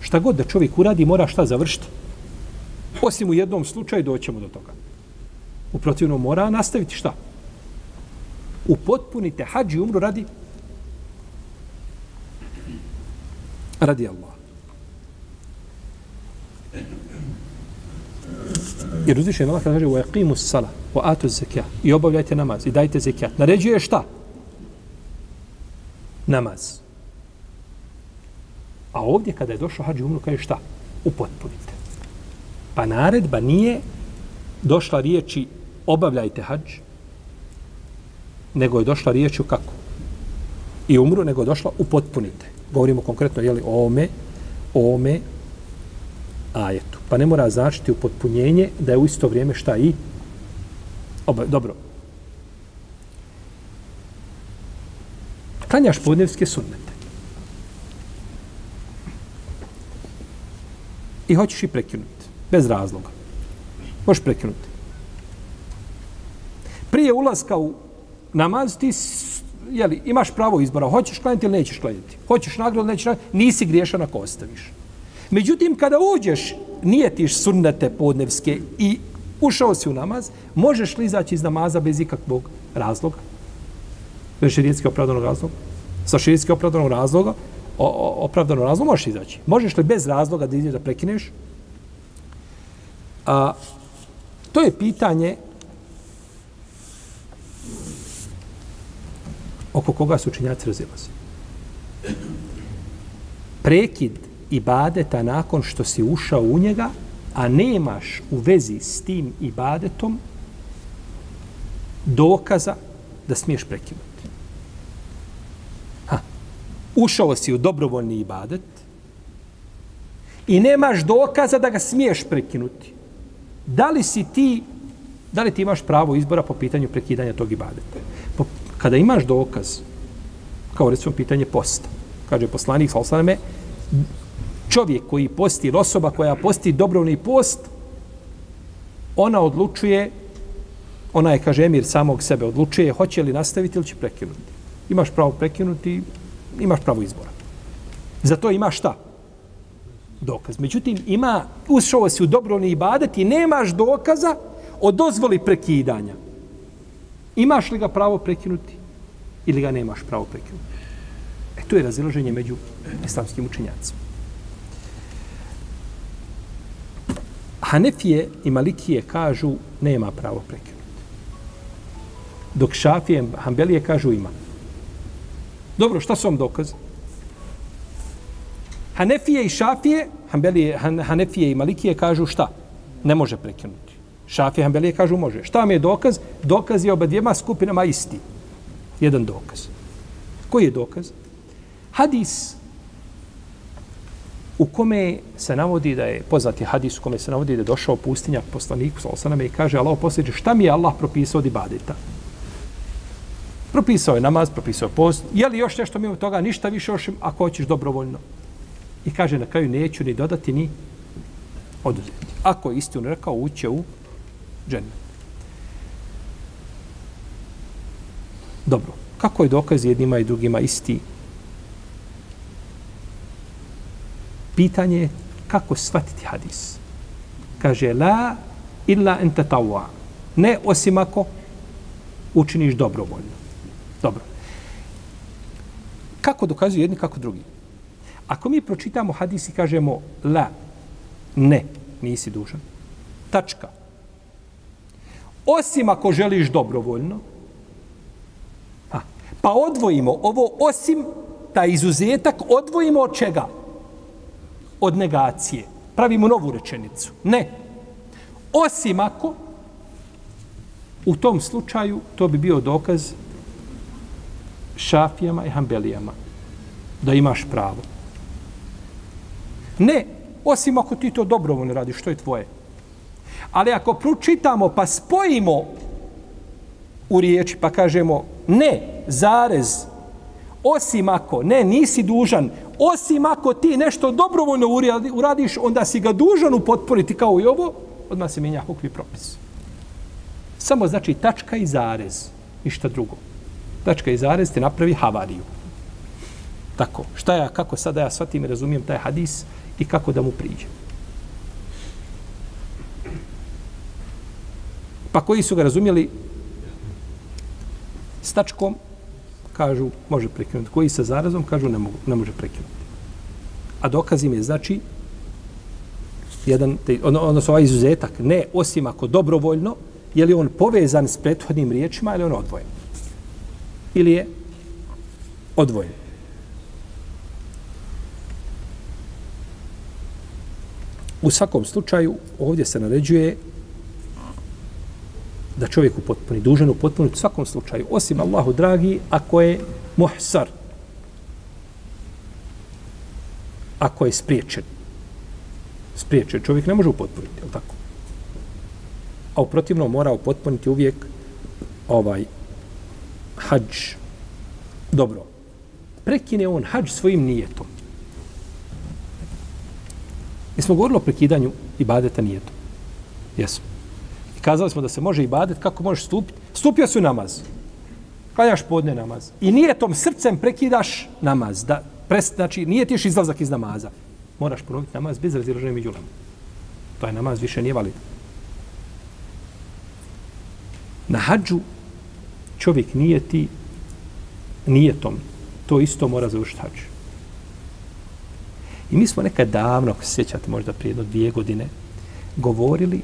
Šta god da čovjek uradi, mora šta završiti. Osim u jednom slučaju doćemo do toga. U protivnom mora nastaviti šta? Upotpunite hađi umru radi radi Allah. Jer uzvišen Allah kaže wa yaqimu sala wa atu zekijat i obavljajte namaz i dajte zekijat. Naređuje šta? Namaz. A ovdje kada je došao hađi umru kaže šta? Upotpunite. Pa naredba nije došla riječi obavljajte hađ, nego je došla riječ u kako? I umru, nego je došla upotpunite. Govorimo konkretno, jeli, o ome, o ome ajetu. Pa ne mora značiti upotpunjenje da je u isto vrijeme šta i Oba, dobro. Klanjaš podnevske sunnete. I hoćeš i prekinuti. Bez razloga. Možeš prekinuti. Prije ulaska u namaz ti jeli, imaš pravo izbora. Hoćeš klanjati ili nećeš klanjati. Hoćeš nagradu, nećeš nagradu. Nisi griješan ako ostaviš. Međutim, kada uđeš, nijetiš sunnete podnevske i ušao si u namaz, možeš li izaći iz namaza bez ikakvog razloga? Bez širijetske opravdanog razloga? Sa širijetske opravdanog razloga, o, o, opravdanog razloga možeš izaći. Možeš li bez razloga da ideš da prekineš? A, to je pitanje oko koga su učinjaci razilaze. Prekid ibadeta nakon što si ušao u njega, a nemaš u vezi s tim ibadetom dokaza da smiješ prekinuti. Ha. Ušao si u dobrovoljni ibadet i nemaš dokaza da ga smiješ prekinuti. Da li si ti da li ti imaš pravo izbora po pitanju prekidanja tog ibadeta? Po, kada imaš dokaz, kao recimo pitanje posta, kaže poslanik, sa čovjek koji posti, ili osoba koja posti dobrovni post, ona odlučuje, ona je, kaže Emir, samog sebe odlučuje, hoće li nastaviti ili će prekinuti. Imaš pravo prekinuti, imaš pravo izbora. Za to ima šta? Dokaz. Međutim, ima, ušao si u dobrovni ibadet i nemaš dokaza o dozvoli prekidanja. Imaš li ga pravo prekinuti ili ga nemaš pravo prekinuti? E, to je razilaženje među islamskim učenjacima. Hanefije i Malikije kažu nema pravo prekinuti. Dok Šafije i Hanbelije kažu ima. Dobro, šta su vam dokaz? Hanefije i Šafije, Hanbelije, Han, Hanefije i Malikije kažu šta? Ne može prekinuti. Šafije i Hanbelije kažu može. Šta vam je dokaz? Dokaz je oba dvijema skupinama isti. Jedan dokaz. Koji je dokaz? Hadis u kome se navodi da je poznati hadis u kome se navodi da je došao pustinjak poslaniku sa osaname i kaže Allah posljeđe šta mi je Allah propisao od ibadeta? Propisao je namaz, propisao je post. Je li još nešto mimo toga? Ništa više ošim ako hoćeš dobrovoljno. I kaže na kraju neću ni dodati ni oduzeti. Ako je istinu rekao, uće u džennet. Dobro. Kako je dokaz jednima i drugima isti? Pitanje je kako shvatiti hadis. Kaže, la illa ente tawa. Ne osim ako učiniš dobrovoljno. Dobro. Kako dokazuju jedni, kako drugi? Ako mi pročitamo hadis i kažemo la, ne, nisi dužan. Tačka. Osim ako želiš dobrovoljno, ha, pa odvojimo ovo osim, taj izuzetak, odvojimo od čega? Od negacije. Pravimo novu rečenicu. Ne. Osim ako, u tom slučaju, to bi bio dokaz šafijama i hambelijama da imaš pravo. Ne, osim ako ti to dobrovoljno radiš, što je tvoje. Ali ako pročitamo pa spojimo u riječi pa kažemo ne, zarez, osim ako, ne, nisi dužan, osim ako ti nešto dobrovoljno uradiš, onda si ga dužan upotporiti kao i ovo, odmah se mijenja hukvi propis. Samo znači tačka i zarez, ništa drugo tačka i zarez te napravi havariju. Tako, šta ja, kako sada ja shvatim i razumijem taj hadis i kako da mu priđem. Pa koji su ga razumjeli s tačkom, kažu, može prekinuti. Koji sa zarazom, kažu, ne, mogu, ne može prekinuti. A dokaz im je, znači, jedan, te, ono, odnosno ovaj izuzetak, ne osim ako dobrovoljno, je li on povezan s prethodnim riječima ili on odvojen ili je odvojen. U svakom slučaju ovdje se naređuje da čovjek upotpuni, potpuni, dužan upotpuni u svakom slučaju, osim Allahu dragi, ako je muhsar, ako je spriječen. Spriječen čovjek ne može upotpuniti, je tako? A u protivnom mora upotpuniti uvijek ovaj hađ. Dobro. Prekine on hađ svojim nijetom. Mi smo govorili o prekidanju ibadeta nijetom. Jesmo. Kazali smo da se može ibadet, kako možeš stupiti? Stupio si u namaz. Klanjaš podne namaz. I nije tom srcem prekidaš namaz. Da, pres, znači, nije tiš izlazak iz namaza. Moraš ponoviti namaz bez razilaženja među nama. Taj namaz više nije valid. Na hađu čovjek nije ti nijetom, to isto mora završiti hađ. I mi smo nekad davno, ako se sjećate možda prije jedno dvije godine, govorili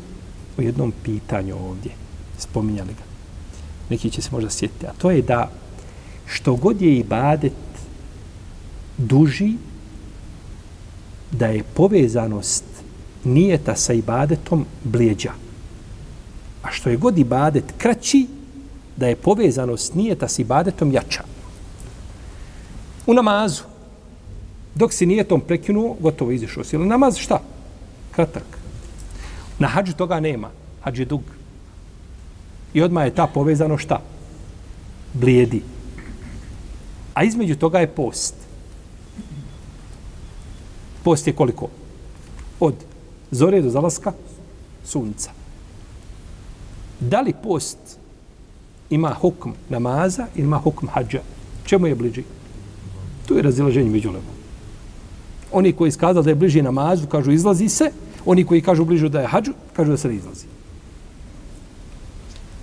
o jednom pitanju ovdje. Spominjali ga. Neki će se možda sjetiti. A to je da što god je ibadet duži, da je povezanost nijeta sa ibadetom blijeđa. A što je god ibadet kraći, da je povezanost nijeta s ibadetom jača. U namazu, dok si nijetom prekinuo, gotovo izišao si. namaz šta? Kratak. Na hađu toga nema. Hađ je dug. I odmah je ta povezano šta? Blijedi. A između toga je post. Post je koliko? Od zore do zalaska sunca. Da li post ima hukm namaza ili ima hukm hađa. Čemu je bliži? Tu je razilaženje među lebom. Oni koji iskazali da je bliži namazu, kažu izlazi se. Oni koji kažu bližu da je hađu, kažu da se ne izlazi.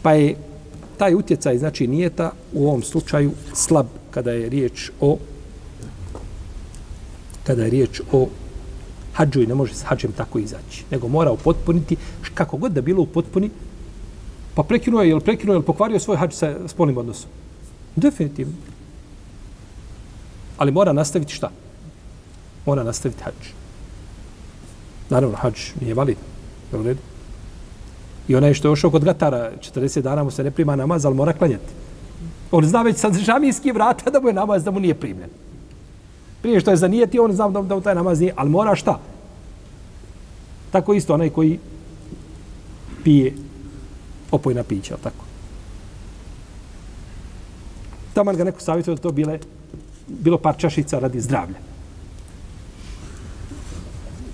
Pa je taj utjecaj, znači nije ta u ovom slučaju slab kada je riječ o kada je riječ o hađu i ne može s hađem tako izaći. Nego mora upotpuniti, kako god da bilo upotpuni, Pa prekinuo je, jel prekinuo, je jel pokvario svoj hađ sa spolnim odnosom? Definitivno. Ali mora nastaviti šta? Mora nastaviti hađ. Naravno, hađ nije valid. Je li I onaj što je ošao kod Gatara, 40 dana mu se ne prima namaz, ali mora klanjati. On zna već sa žamijskih vrata da mu je namaz, da mu nije primljen. Prije što je zanijeti, on zna da, da taj namaz nije, ali mora šta? Tako isto onaj koji pije opojna pića, ali tako. Taman ga neko savjetuje da to bile, bilo par čašica radi zdravlja.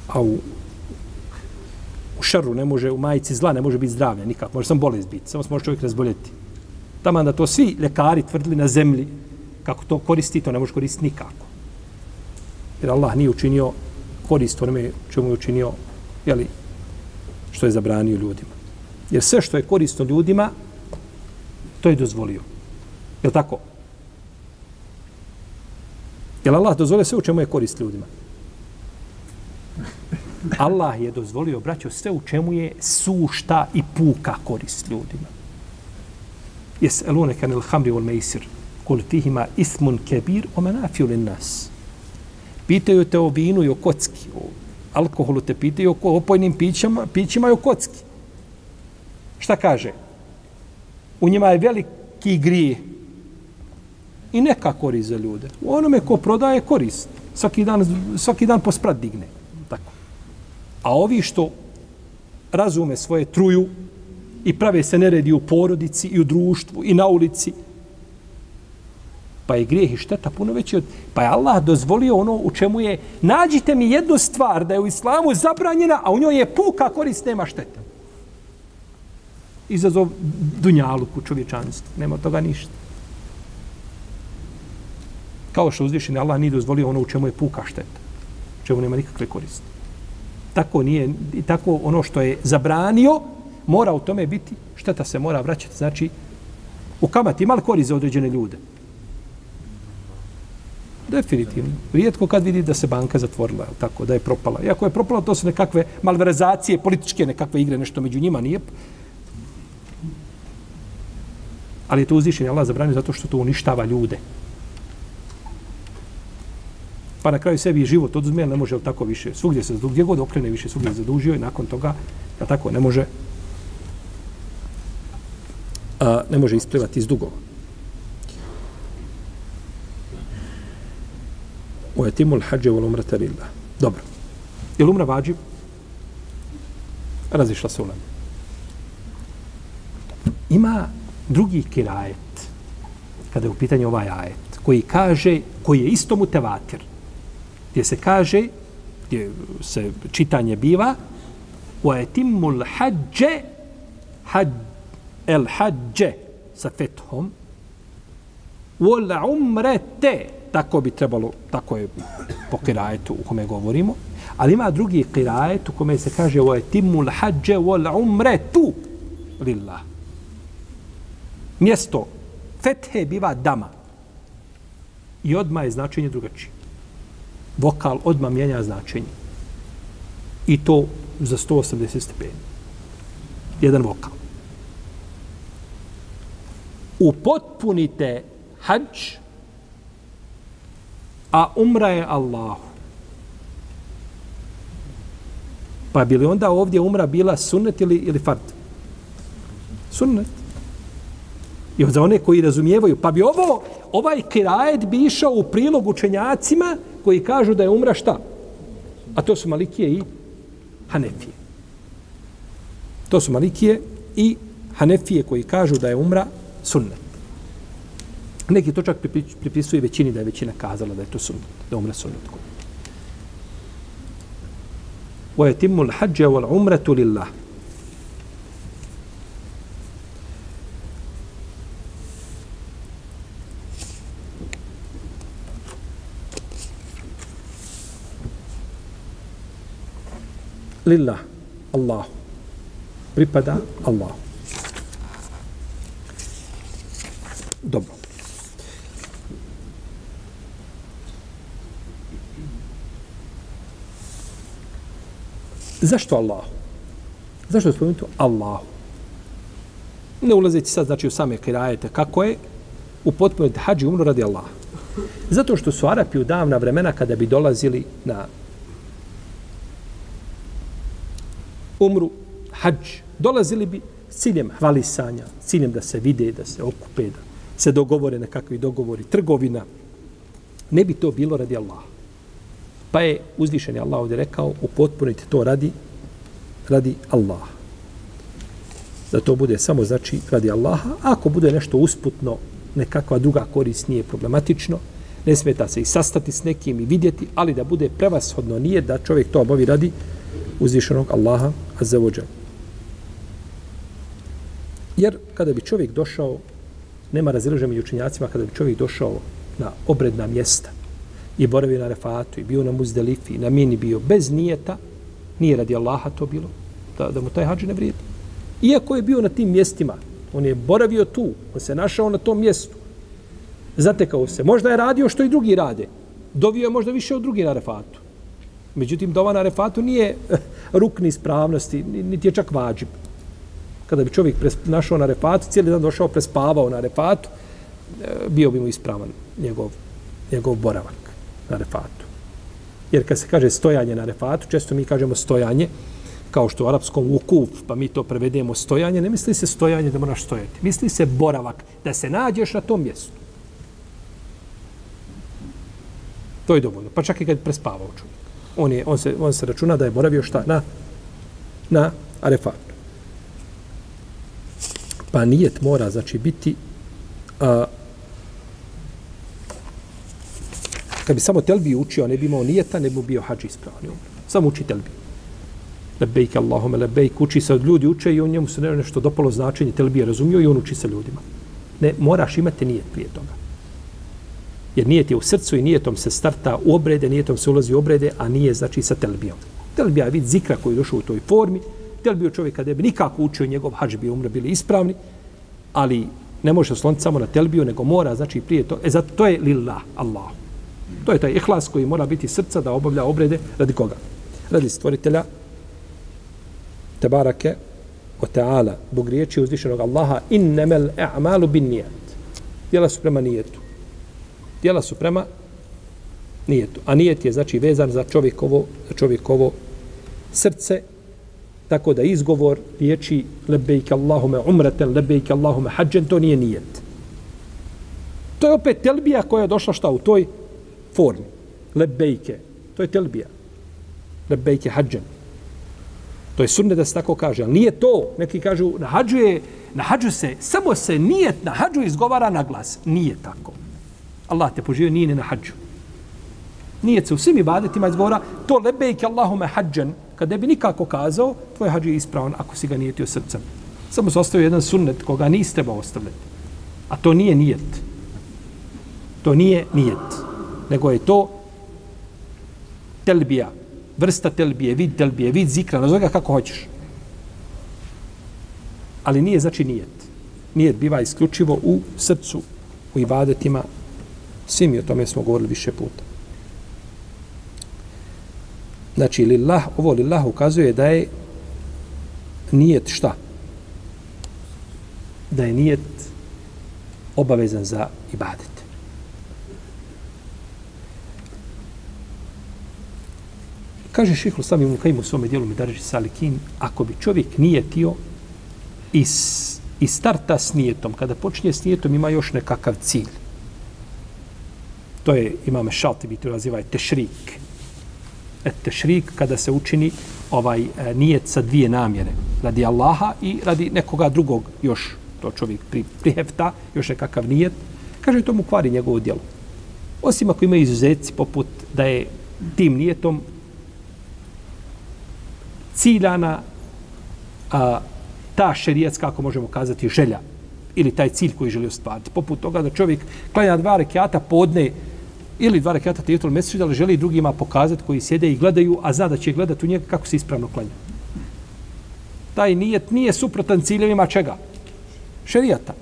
A u, u šaru ne može, u majici zla ne može biti zdravlja nikako. Može samo bolest biti, samo se može čovjek razboljeti. Tamo da to svi lekari tvrdili na zemlji, kako to koristi, to ne može koristiti nikako. Jer Allah nije učinio korist onome čemu je učinio, jeli, što je zabranio ljudima. Jer sve što je korisno ljudima, to je dozvolio. Je li tako? Je li Allah dozvolio sve u čemu je korist ljudima? Allah je dozvolio, braćo, sve u čemu je sušta i puka korist ljudima. Jes elune kanil hamri ul mejsir, kul fihima ismun kebir o menafiju lin nas. Pitaju te o vinu i o kocki, o alkoholu te pitaju o opojnim pićima, pićima i o kocki. Šta kaže? U njima je veliki grije i neka korist za ljude. U onome ko prodaje korist. Svaki dan, svaki dan posprat digne. A ovi što razume svoje truju i prave se neredi u porodici i u društvu i na ulici, pa je grijeh i šteta puno veći od... Pa je Allah dozvolio ono u čemu je... Nađite mi jednu stvar da je u islamu zabranjena, a u njoj je puka korist, nema šteta. Izazov dunjaluku čovječanstvu. Nema toga ništa. Kao što uzvišen Allah nije dozvolio ono u čemu je puka šteta. U čemu nema nikakve koriste. Tako nije, i tako ono što je zabranio, mora u tome biti, šteta se mora vraćati, znači, u kamati ima li korist za određene ljude? Definitivno. Rijetko kad vidi da se banka zatvorila, tako, da je propala. Iako je propala, to su nekakve malverizacije, političke nekakve igre, nešto među njima nije. Ali je to uzvišenje Allah zabranio zato što to uništava ljude. Pa na kraju sebi život oduzme, ne može tako više. Svugdje se gdje god okrene više, svugdje se zadužio i nakon toga, da tako, ne može a, ne može isplivati iz dugova. u etimul hađe u umrata lillah. Dobro. Je li umra vađib? Razišla se ulema. Ima drugi kirajet, kada je u pitanju ovaj ajet, koji kaže, koji je isto mutevatir, gdje se kaže, gdje se čitanje biva, وَاَتِمُّ الْحَجَّ حَجْ الْحَجَّ sa fethom, wal tako bi trebalo, tako je po kirajetu u kome govorimo, ali ima drugi kirajet u kome se kaže وَاَتِمُّ الْحَجَّ timul lillah. Mjesto fethe biva dama. I odma je značenje drugačije. Vokal odma mijenja značenje. I to za 180 stepeni. Jedan vokal. Upotpunite hađ a umra je Allahu. Pa bi li onda ovdje umra bila sunnet ili, ili fard? Sunnet. I za one koji razumijevaju. Pa bi ovo, ovaj kirajet bi išao u prilog učenjacima koji kažu da je umra šta? A to su Malikije i Hanefije. To su Malikije i Hanefije koji kažu da je umra sunnet. Neki to čak pripisuju većini da je većina kazala da je to sunnet, da umra sunnet. Wa yatimmu al-hajj wal lillah. Allah. Pripada Allah. Dobro. Zašto Allah? Zašto je spomenuto Allah? Ne ulazeći sad znači u same kirajete, kako je u potpuniti hađi umro radi Allah. Zato što su Arapi u davna vremena kada bi dolazili na umru, hađ, dolazili bi s ciljem hvalisanja, ciljem da se vide, da se okupe, da se dogovore na kakvi dogovori, trgovina. Ne bi to bilo radi Allaha Pa je uzvišeni Allah ovdje rekao, upotpunite to radi, radi Allaha. Da to bude samo znači radi Allaha. Ako bude nešto usputno, nekakva druga korist nije problematično, ne smeta se i sastati s nekim i vidjeti, ali da bude prevashodno nije da čovjek to obavi radi uzvišenog Allaha azzavodža. Jer kada bi čovjek došao, nema razilaženja među učenjacima, kada bi čovjek došao na obredna mjesta i boravio na refatu i bio na muzdelifi, na mini bio bez nijeta, nije radi Allaha to bilo, da, da mu taj hađi ne vrijedi. Iako je bio na tim mjestima, on je boravio tu, on se našao na tom mjestu, zatekao se, možda je radio što i drugi rade, dovio je možda više od drugi na refatu. Međutim, dova na refatu nije eh, rukni ispravnosti, niti je čak vađib. Kada bi čovjek našao na refatu, cijeli dan došao, prespavao na refatu, eh, bio bi mu ispravan njegov, njegov boravak na refatu. Jer kad se kaže stojanje na refatu, često mi kažemo stojanje, kao što u arapskom ukuf, pa mi to prevedemo stojanje, ne misli se stojanje da moraš stojati. Misli se boravak, da se nađeš na tom mjestu. To je dovoljno. Pa čak i kad prespavao čovjek. On, je, on, se, on se računa da je boravio šta? Na, na arefatu. Pa nijet mora, znači, biti a, kad bi samo telbi učio, ne bi imao nijeta, ne bi bio hađi ispravan. Samo uči telbi. Lebejke Allahume, lebejke, uči se od ljudi, uče i on njemu se nešto dopalo značenje, telbi je razumio i on uči se ljudima. Ne, moraš imati nijet prije toga. Jer nijet je u srcu i nijetom se starta u obrede, nijetom se ulazi u obrede, a nije znači sa telbijom. Telbija je vid zikra koji je došao u toj formi. Telbio čovjek kada bi nikako učio njegov hađ bi umre bili ispravni, ali ne može osloniti samo na telbiju, nego mora, znači prije to, e zato to je lillah, Allah. To je taj ihlas koji mora biti srca da obavlja obrede radi koga? Radi stvoritelja Tebarake o Teala, Bog riječi uzvišenog Allaha, innemel e'malu bin nijet. Djela su prema nijetu djela su prema nijetu. A nijet je znači vezan za čovjekovo, za čovjekovo srce, tako da izgovor riječi lebejk Allahume umreten, lebejk Allahume hađen, to nije nijet. To je opet telbija koja je došla šta u toj formi. Lebejke. To je telbija. Lebejke hađen. To je sunne da se tako kaže. Ali nije to. Neki kažu, na hađu, je, na hađu se, samo se nijet na hađu izgovara na glas. Nije tako. Allah te poživio, nije ni na hađu. Nije se u svim ibadetima izgovora, to lebejke Allahume hađan, kad ne bi nikako kazao, tvoj hađu je ispravan ako si ga nijetio srcem. Samo se ostavio jedan sunnet koga nisi trebao ostavljati. A to nije nijet. To nije nijet. Nego je to telbija. Vrsta telbije, vid telbije, vid zikra, nazove ga kako hoćeš. Ali nije znači nijet. Nijet biva isključivo u srcu, u ibadetima, Svi mi o tome smo govorili više puta. Znači, lillah, ovo lillah ukazuje da je nijet šta? Da je nijet obavezan za ibadet. Kaže Šihlu sami mu u svome dijelu mi salikin, ako bi čovjek nijetio i, i starta s nijetom, kada počinje s nijetom ima još nekakav cilj to je imame Šaltibi, to naziva je tešrik. E, tešrik kada se učini ovaj e, nijet sa dvije namjere. Radi Allaha i radi nekoga drugog još to čovjek pri, prihefta, još nekakav nijet. Kaže, to mu kvari njegovo djelo. Osim ako ima izuzetci poput da je tim nijetom ciljana a, ta šerijetska, kako možemo kazati, želja ili taj cilj koji želi ostvariti. Poput toga da čovjek klanja dva rekiata podne ili dva rekata tijetul mesečid, ali želi drugima pokazati koji sjede i gledaju, a zna da će gledati u njega kako se ispravno klanja. Taj nijet nije suprotan ciljevima čega? Šerijata.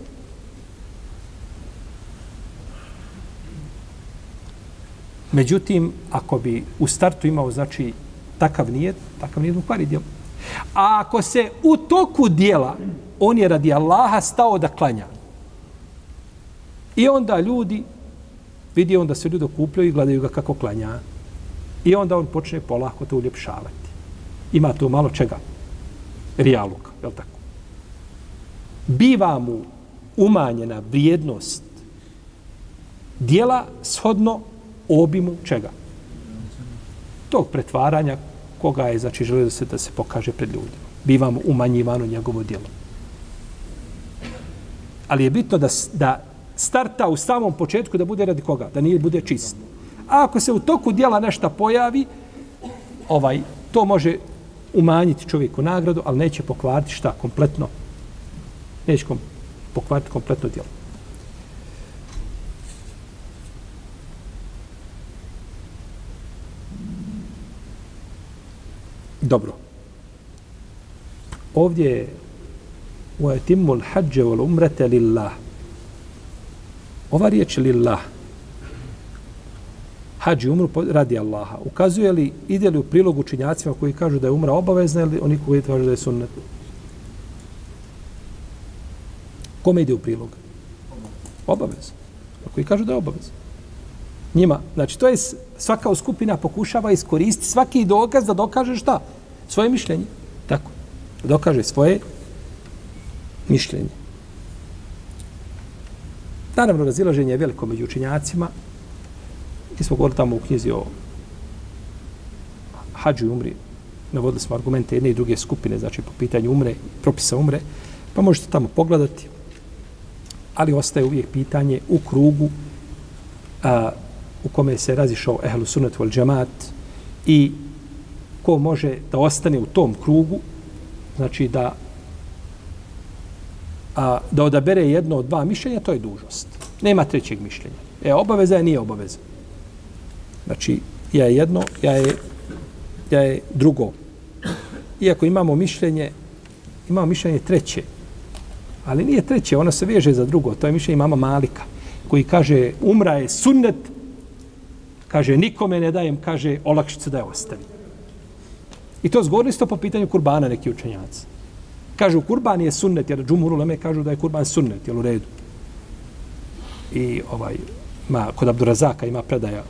Međutim, ako bi u startu imao, znači, takav nijet, takav nijet ukvari djelo. A ako se u toku dijela, on je radi Allaha stao da klanja. I onda ljudi vidi on da se ljudi okupljaju i gledaju ga kako klanja. I onda on počne polako to uljepšavati. Ima tu malo čega? Rijaluk, je li tako? Biva mu umanjena vrijednost dijela shodno obimu čega? tog pretvaranja koga je, znači, želio da se, da se pokaže pred ljudima. Bivamo umanjivano njegovo djelo. Ali je bitno da, da starta u samom početku da bude radi koga? Da nije bude čist. A ako se u toku djela nešto pojavi, ovaj to može umanjiti čovjeku nagradu, ali neće pokvariti šta kompletno. Neće kom, pokvariti kompletno djelo. Dobro. Ovdje je u etimul hađe vol umrete lillah. Ova riječ lillah hađi umru radi Allaha. Ukazuje li, ide li u prilog učinjacima koji kažu da je umra obavezna ili oni koji kažu da je sunnet? Kome ide u prilog? Obavez. Koji kažu da je obavezno. Njima. Znači, to je svaka skupina pokušava iskoristiti svaki dokaz da dokaže šta? Svoje mišljenje. Tako. Da dokaže svoje mišljenje. Naravno, razilaženje je veliko među učinjacima, Mi smo govorili tamo u knjizi o hađu i umri. Navodili smo argumente jedne i druge skupine, znači po pitanju umre, propisa umre. Pa možete tamo pogledati. Ali ostaje uvijek pitanje u krugu a, u kome se razišao ehlu sunet vol džamat i ko može da ostane u tom krugu, znači da a, da odabere jedno od dva mišljenja, to je dužnost. Nema trećeg mišljenja. E, obaveza je, nije obaveza. Znači, ja je jedno, ja je, ja je drugo. Iako imamo mišljenje, imamo mišljenje treće, ali nije treće, ono se veže za drugo. To je mišljenje mama Malika, koji kaže, umra je sunnet, kaže, nikome ne dajem, kaže, olakšice da je ostavi. I to zgodno ste po pitanju kurbana neki učenjaci. Kažu, kurban je sunnet, jer džumuru leme kažu da je kurban sunnet, jel u redu. I ovaj, ma, kod Abdurazaka ima predaja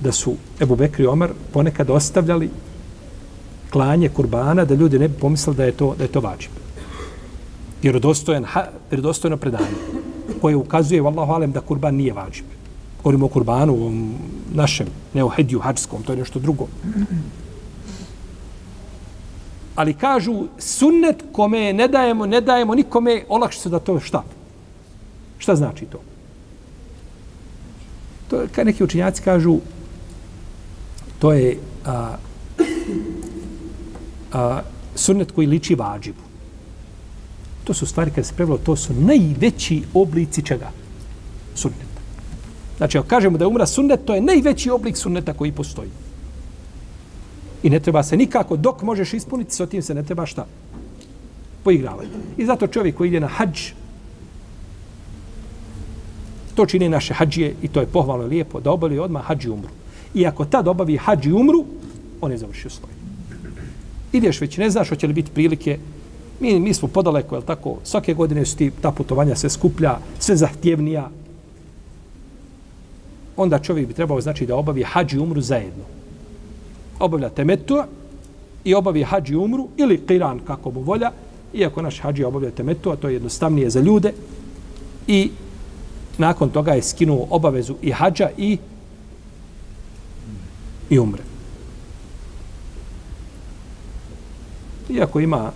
da su Ebu Bekri i Omar ponekad ostavljali klanje kurbana da ljudi ne bi pomislili da je to, da je to vađib. Vjerodostojan, vjerodostojno predanje koje ukazuje, vallahu alem, da kurban nije vađib. Govorimo o kurbanu, o našem, ne o hediju hađskom, to je nešto drugo. Ali kažu, sunnet kome ne dajemo, ne dajemo nikome, olakši se da to šta? Šta znači to? To je, kad neki učinjaci kažu, to je a, a, sunnet koji liči vađibu. To su stvari kada se prevelo, to su najveći oblici čega? Sunneta. Znači, ako kažemo da je umra sunnet, to je najveći oblik sunneta koji postoji. I ne treba se nikako, dok možeš ispuniti, sa tim se ne treba šta? Poigravati. I zato čovjek koji ide na hađ, to čini naše hađije i to je pohvalno lijepo, da obali odmah hađi umru. I ako tad obavi hađi umru, on je završio svoj. Ideš već, ne znaš hoće li biti prilike. Mi, mi smo podaleko, jel tako, svake godine su ti ta putovanja sve skuplja, sve zahtjevnija. Onda čovjek bi trebao znači da obavi hađi umru zajedno. Obavlja temetu i obavi hađi i umru ili kiran kako mu volja, iako naš hađi obavlja temetu, a to je jednostavnije za ljude. I nakon toga je skinuo obavezu i hađa i i umre. Iako ima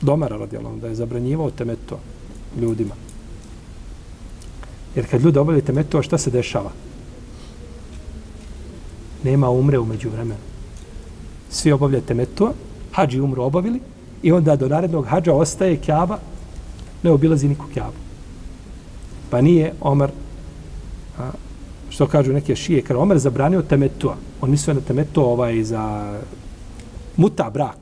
domara radijalom da je zabranjivao temeto ljudima. Jer kad ljudi obavljaju temeto, šta se dešava? Nema umre umeđu vremenu. Svi obavljate temeto, hađi umru obavili i onda do narednog hađa ostaje kjaba, ne obilazi niku kjabu. Pa nije Omer, a, što kažu neke šije, kada Omer zabranio temetua, on mislio na temetu ovaj za muta brak.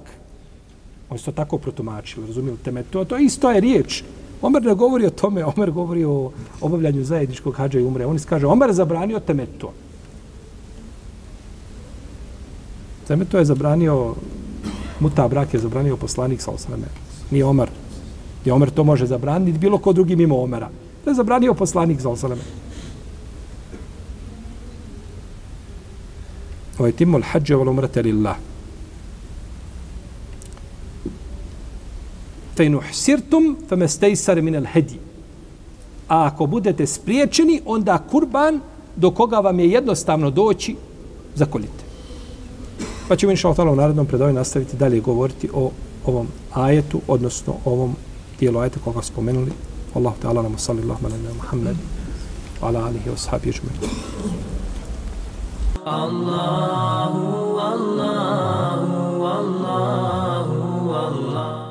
On su to tako protumačili, razumijeli temetua, to isto je riječ. Omer ne govori o tome, Omer govori o obavljanju zajedničkog hađa i umre. On kaže, Omer zabranio temetua. Temetua je zabranio, muta brak je zabranio poslanik sa osreme. Nije Omar. I Omer to može zabraniti bilo ko drugi mimo Omera. To je zabranio poslanik sa osreme. Ovo je timul hađe wal umrate lillah fa in uhsirtum stejsar min al-hadi a ako budete spriječeni onda kurban do koga vam je jednostavno doći, zakolite. Pa ćemo inša Allah u narodnom predavanju nastaviti dalje govoriti o ovom ajetu, odnosno ovom dijelu ajeta koga spomenuli. Allahu te nam salli Allahuma na Muhammed, ala alihi wa sahabi ježme. Allahu, Allahu, Allahu, Allahu.